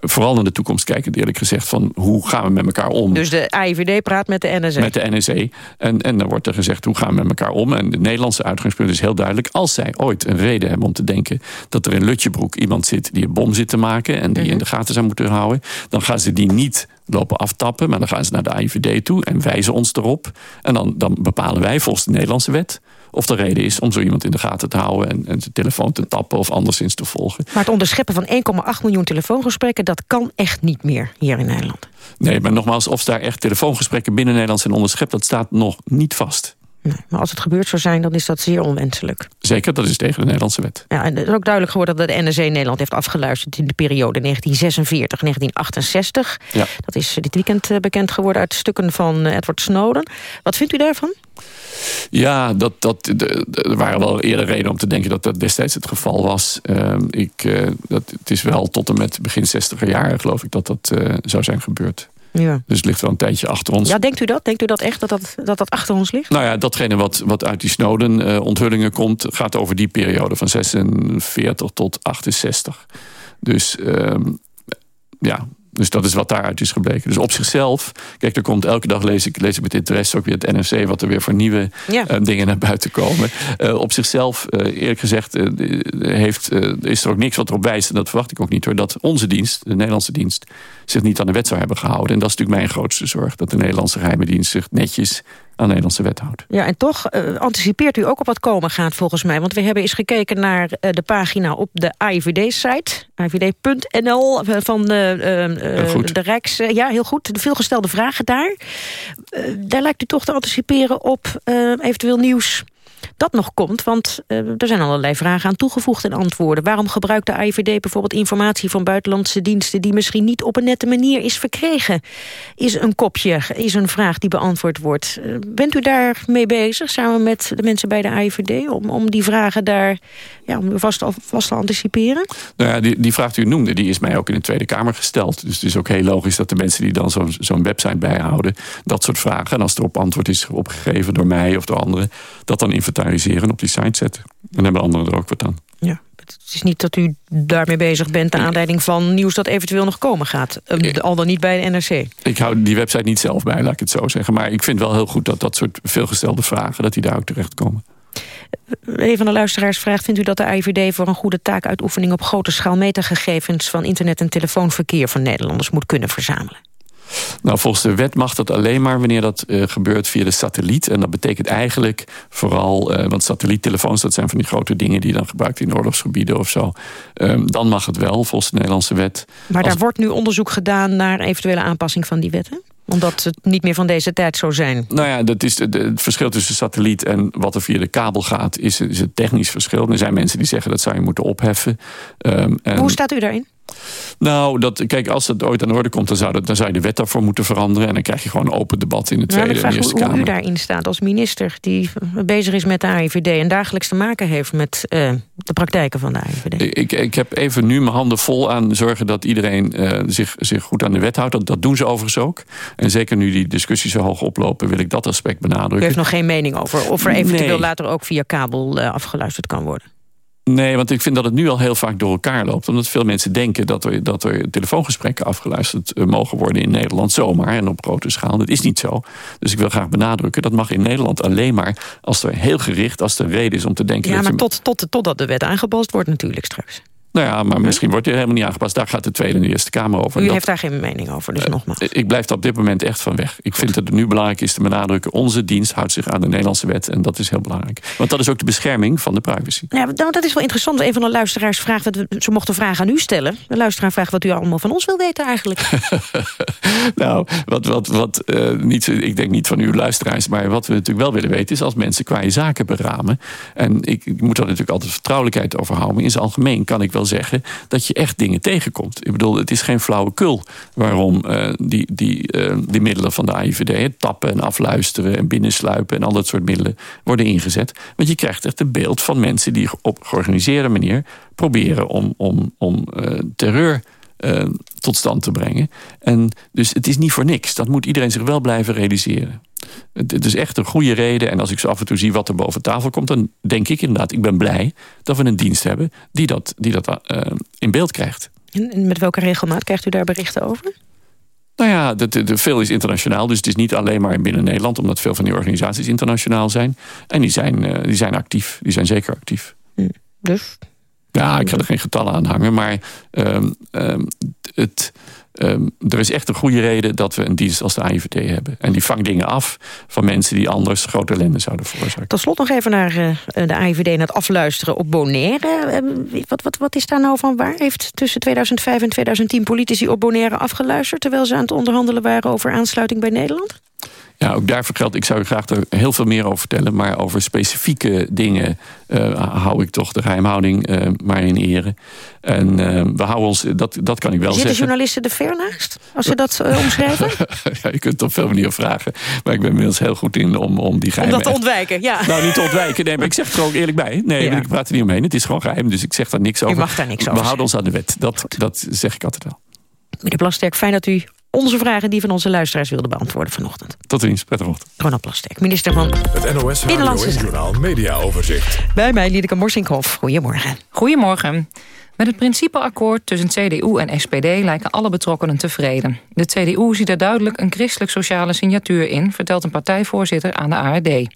vooral naar de toekomst kijken, eerlijk gezegd... van hoe gaan we met elkaar om. Dus de AIVD praat met de NSE? Met de NSE. En, en dan wordt er gezegd, hoe gaan we met elkaar om? En het Nederlandse uitgangspunt is heel duidelijk... als zij ooit een reden hebben om te denken... dat er in Lutjebroek iemand zit die een bom zit te maken... en die mm -hmm. in de gaten zou moeten houden... dan gaan ze die niet lopen aftappen. Maar dan gaan ze naar de AIVD toe en wijzen ons erop. En dan, dan bepalen wij volgens de Nederlandse wet of de reden is om zo iemand in de gaten te houden... en, en zijn telefoon te tappen of anderszins te volgen. Maar het onderscheppen van 1,8 miljoen telefoongesprekken... dat kan echt niet meer hier in Nederland. Nee, maar nogmaals, of daar echt telefoongesprekken binnen Nederland zijn onderschept... dat staat nog niet vast. Nee, maar als het gebeurd zou zijn, dan is dat zeer onwenselijk. Zeker, dat is tegen de Nederlandse wet. Ja, en het is ook duidelijk geworden dat de NRC Nederland heeft afgeluisterd... in de periode 1946-1968. Ja. Dat is dit weekend bekend geworden uit stukken van Edward Snowden. Wat vindt u daarvan? Ja, dat, dat, er waren wel eerder redenen om te denken dat dat destijds het geval was. Uh, ik, uh, dat, het is wel tot en met begin 60 jaren, geloof ik, dat dat uh, zou zijn gebeurd. Ja. Dus het ligt wel een tijdje achter ons. Ja, denkt u dat? Denkt u dat echt, dat dat, dat, dat achter ons ligt? Nou ja, datgene wat, wat uit die Snowden-onthullingen komt... gaat over die periode van 46 tot 68. Dus uh, ja, dus dat is wat daaruit is gebleken. Dus op zichzelf, kijk, er komt elke dag lees ik, lees ik met interesse ook weer het NRC, wat er weer voor nieuwe ja. uh, dingen naar buiten komen. Uh, op zichzelf, uh, eerlijk gezegd, heeft, is er ook niks wat erop wijst, en dat verwacht ik ook niet hoor, dat onze dienst, de Nederlandse dienst, zich niet aan de wet zou hebben gehouden. En dat is natuurlijk mijn grootste zorg, dat de Nederlandse geheime dienst zich netjes aan de Nederlandse wet houdt. Ja, en toch uh, anticipeert u ook op wat komen gaat volgens mij. Want we hebben eens gekeken naar uh, de pagina op de AIVD-site. AIVD.nl van de, uh, de Rijks... ja, heel goed. De veelgestelde vragen daar. daar lijkt u toch te anticiperen op eventueel nieuws dat nog komt. Want uh, er zijn allerlei vragen aan toegevoegd en antwoorden. Waarom gebruikt de AIVD bijvoorbeeld informatie van buitenlandse diensten... die misschien niet op een nette manier is verkregen? Is een kopje, is een vraag die beantwoord wordt. Uh, bent u daar mee bezig, samen met de mensen bij de AIVD... om, om die vragen daar ja, om vast, vast te anticiperen? Nou ja, die, die vraag die u noemde, die is mij ook in de Tweede Kamer gesteld. Dus het is ook heel logisch dat de mensen die dan zo'n website bijhouden... dat soort vragen, en als er op antwoord is opgegeven door mij of door anderen... dat dan inventariseren op die site zetten. Dan hebben anderen er ook wat aan. Ja. Het is niet dat u daarmee bezig bent... naar aanleiding van nieuws dat eventueel nog komen gaat. Al dan niet bij de NRC. Ik hou die website niet zelf bij, laat ik het zo zeggen. Maar ik vind wel heel goed dat dat soort veelgestelde vragen... dat die daar ook terechtkomen. Een van de luisteraars vraagt... vindt u dat de IVD voor een goede taakuitoefening... op grote schaal metagegevens van internet- en telefoonverkeer... van Nederlanders moet kunnen verzamelen? Nou, volgens de wet mag dat alleen maar wanneer dat uh, gebeurt via de satelliet. En dat betekent eigenlijk vooral, uh, want satelliettelefoons... dat zijn van die grote dingen die je dan gebruikt in oorlogsgebieden of zo. Um, dan mag het wel, volgens de Nederlandse wet. Maar Als... daar wordt nu onderzoek gedaan naar eventuele aanpassing van die wetten? Omdat het niet meer van deze tijd zou zijn. Nou ja, dat is het verschil tussen satelliet en wat er via de kabel gaat... is, is het technisch verschil. Er zijn mensen die zeggen dat zou je moeten opheffen. Um, en... Hoe staat u daarin? Nou, dat, kijk, als het ooit aan de orde komt... Dan zou, dat, dan zou je de wet daarvoor moeten veranderen. En dan krijg je gewoon open debat in de Tweede nou, en Eerste hoe, Kamer. hoe u daarin staat als minister die bezig is met de AIVD... en dagelijks te maken heeft met uh, de praktijken van de AIVD. Ik, ik heb even nu mijn handen vol aan zorgen dat iedereen uh, zich, zich goed aan de wet houdt. Dat, dat doen ze overigens ook. En zeker nu die discussies zo hoog oplopen... wil ik dat aspect benadrukken. U heeft nog geen mening over of er eventueel nee. later ook via kabel uh, afgeluisterd kan worden? Nee, want ik vind dat het nu al heel vaak door elkaar loopt. Omdat veel mensen denken dat er, dat er telefoongesprekken afgeluisterd eh, mogen worden in Nederland zomaar en op grote schaal. Dat is niet zo. Dus ik wil graag benadrukken, dat mag in Nederland alleen maar als er heel gericht, als er reden is om te denken. Ja, maar je... tot, tot, totdat de wet aangepast wordt natuurlijk straks. Nou ja, maar misschien wordt die helemaal niet aangepast. Daar gaat de Tweede en de Eerste Kamer over. U dat, heeft daar geen mening over, dus uh, nogmaals. Ik blijf daar op dit moment echt van weg. Ik vind dat het nu belangrijk is te benadrukken... onze dienst houdt zich aan de Nederlandse wet. En dat is heel belangrijk. Want dat is ook de bescherming van de privacy. Ja, nou, dat is wel interessant. Een van de luisteraars vraagt... Wat we, ze mochten vragen aan u stellen. De luisteraar vraagt wat u allemaal van ons wil weten eigenlijk. <laughs> nou, wat, wat, wat uh, niet, ik denk niet van uw luisteraars... maar wat we natuurlijk wel willen weten... is als mensen qua je zaken beramen... en ik, ik moet daar natuurlijk altijd vertrouwelijkheid over houden... in zijn algemeen kan ik zeggen... dat je echt dingen tegenkomt. Ik bedoel, het is geen flauwekul waarom uh, die, die, uh, die middelen van de AIVD... tappen en afluisteren en binnensluipen en al dat soort middelen worden ingezet. Want je krijgt echt een beeld van mensen die op georganiseerde manier... proberen om, om, om uh, terreur tot stand te brengen. En dus het is niet voor niks. Dat moet iedereen zich wel blijven realiseren. Het is echt een goede reden. En als ik zo af en toe zie wat er boven tafel komt... dan denk ik inderdaad, ik ben blij dat we een dienst hebben... die dat, die dat uh, in beeld krijgt. En met welke regelmaat krijgt u daar berichten over? Nou ja, de, de, de, veel is internationaal. Dus het is niet alleen maar binnen Nederland... omdat veel van die organisaties internationaal zijn. En die zijn, uh, die zijn actief. Die zijn zeker actief. Dus? Ja, ik ga er geen getallen aan hangen. Maar um, um, het... Um, er is echt een goede reden dat we een dienst als de AIVD hebben. En die vangt dingen af van mensen die anders grote ellende zouden veroorzaken. Tot slot nog even naar uh, de AIVD en het afluisteren op Bonaire. Wat, wat, wat is daar nou van waar? Heeft tussen 2005 en 2010 politici op Bonaire afgeluisterd... terwijl ze aan het onderhandelen waren over aansluiting bij Nederland? Ja, ook daarvoor geldt, ik zou u graag er heel veel meer over vertellen... maar over specifieke dingen uh, hou ik toch de geheimhouding uh, maar in ere. En uh, we houden ons, dat, dat kan ik wel Zitten zeggen. journalisten er ver naast, als ze dat omschrijven? <laughs> ja, je kunt het op veel manieren vragen. Maar ik ben inmiddels heel goed in om, om die geheimen... Om dat te ontwijken, ja. Nou, niet te ontwijken, nee, maar ik zeg het er ook eerlijk bij. Nee, ja. ik praat er niet omheen, het is gewoon geheim, dus ik zeg daar niks over. U mag daar niks over We houden ons aan de wet, dat, dat zeg ik altijd wel. Meneer Plasterk, fijn dat u onze vragen die van onze luisteraars wilden beantwoorden vanochtend. Tot ziens, prettige ochtend. Ronald Plasterk, minister van Het NOS Radio Journaal Media Overzicht. Bij mij Liedeke Morsinkhoff. Goedemorgen. Goedemorgen. Met het principeakkoord tussen CDU en SPD lijken alle betrokkenen tevreden. De CDU ziet er duidelijk een christelijk-sociale signatuur in... vertelt een partijvoorzitter aan de ARD.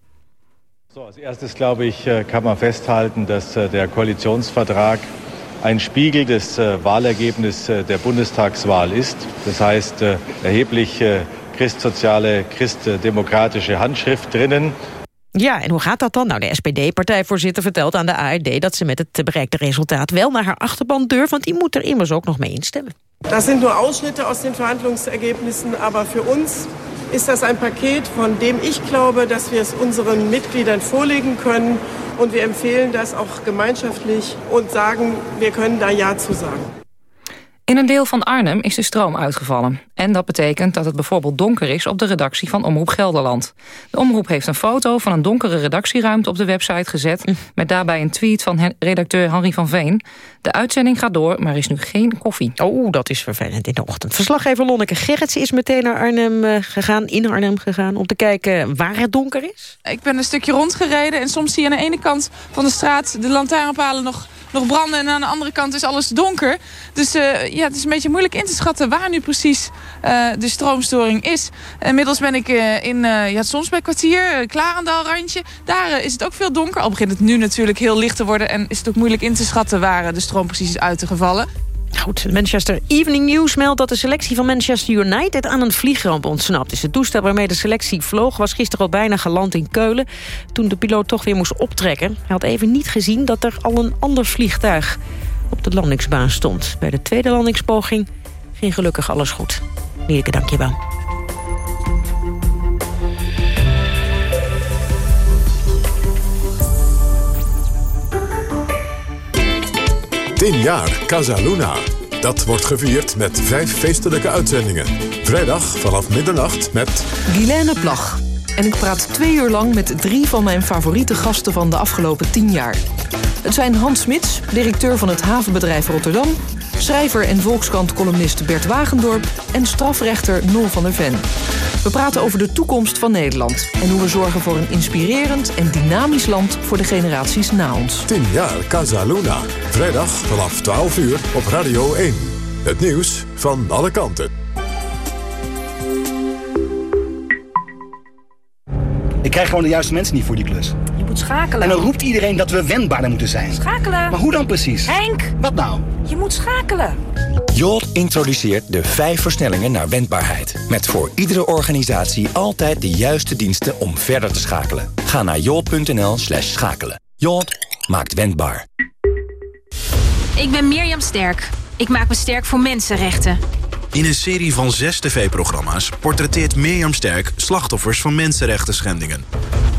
So, als erstes glaube ich, kann man festhalten, dass der Koalitionsvertrag ein Spiegel des äh, Wahlergebnisses äh, der Bundestagswahl ist. Das heißt, äh, erheblich christsoziale, christdemokratische Handschrift drinnen. Ja, en hoe gaat dat dan? Nou, de SPD-partijvoorzitter vertelt aan de ARD... dat ze met het bereikte resultaat wel naar haar achterban durft... want die moet er immers ook nog mee instemmen. Das sind nur Ausschnitte aus den Verhandlungsergebnissen, aber für uns ist das ein Paket, von dem ich glaube, dass wir es unseren Mitgliedern vorlegen können. Und wir empfehlen das auch gemeinschaftlich und sagen, wir können da Ja zu sagen. In een deel van Arnhem is de stroom uitgevallen. En dat betekent dat het bijvoorbeeld donker is op de redactie van Omroep Gelderland. De omroep heeft een foto van een donkere redactieruimte op de website gezet... met daarbij een tweet van redacteur Henry van Veen. De uitzending gaat door, maar er is nu geen koffie. Oh, dat is vervelend in de ochtend. Verslaggever Lonneke Gerrits is meteen naar Arnhem uh, gegaan, in Arnhem gegaan... om te kijken waar het donker is. Ik ben een stukje rondgereden en soms zie je aan de ene kant van de straat... de lantaarnpalen nog nog branden en aan de andere kant is alles donker. Dus uh, ja, het is een beetje moeilijk in te schatten waar nu precies uh, de stroomstoring is. Inmiddels ben ik uh, in uh, ja, soms bij kwartier, Klarendal randje. Daar is het ook veel donker. Al begint het nu natuurlijk heel licht te worden en is het ook moeilijk in te schatten waar de stroom precies is uitgevallen. Goed, Manchester Evening News meldt dat de selectie van Manchester United aan een vliegramp ontsnapt is. Het toestel waarmee de selectie vloog was gisteren al bijna geland in Keulen... toen de piloot toch weer moest optrekken. Hij had even niet gezien dat er al een ander vliegtuig op de landingsbaan stond. Bij de tweede landingspoging ging gelukkig alles goed. Lieke, dank je wel. Tien jaar Casa Luna. Dat wordt gevierd met vijf feestelijke uitzendingen. Vrijdag vanaf middernacht met... Guilaine Plag. En ik praat twee uur lang met drie van mijn favoriete gasten van de afgelopen tien jaar. Het zijn Hans Smits, directeur van het havenbedrijf Rotterdam... schrijver en Volkskrant-columnist Bert Wagendorp... en strafrechter Nol van der Ven. We praten over de toekomst van Nederland... en hoe we zorgen voor een inspirerend en dynamisch land... voor de generaties na ons. 10 jaar Casa Luna. Vrijdag vanaf 12 uur op Radio 1. Het nieuws van alle kanten. Ik krijg gewoon de juiste mensen niet voor die klus. Moet schakelen. En dan roept iedereen dat we wendbaarder moeten zijn. Schakelen. Maar hoe dan precies? Henk! Wat nou? Je moet schakelen. Jolt introduceert de vijf versnellingen naar wendbaarheid. Met voor iedere organisatie altijd de juiste diensten om verder te schakelen. Ga naar jolt.nl slash schakelen. Jolt maakt wendbaar. Ik ben Mirjam Sterk. Ik maak me sterk voor mensenrechten. In een serie van zes tv-programma's portretteert Mirjam Sterk slachtoffers van mensenrechten schendingen.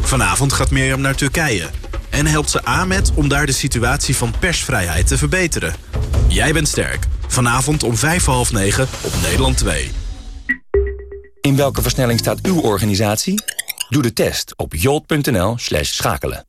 Vanavond gaat Mirjam naar Turkije en helpt ze Ahmed om daar de situatie van persvrijheid te verbeteren. Jij bent sterk. Vanavond om vijf half negen op Nederland 2. In welke versnelling staat uw organisatie? Doe de test op jolt.nl schakelen.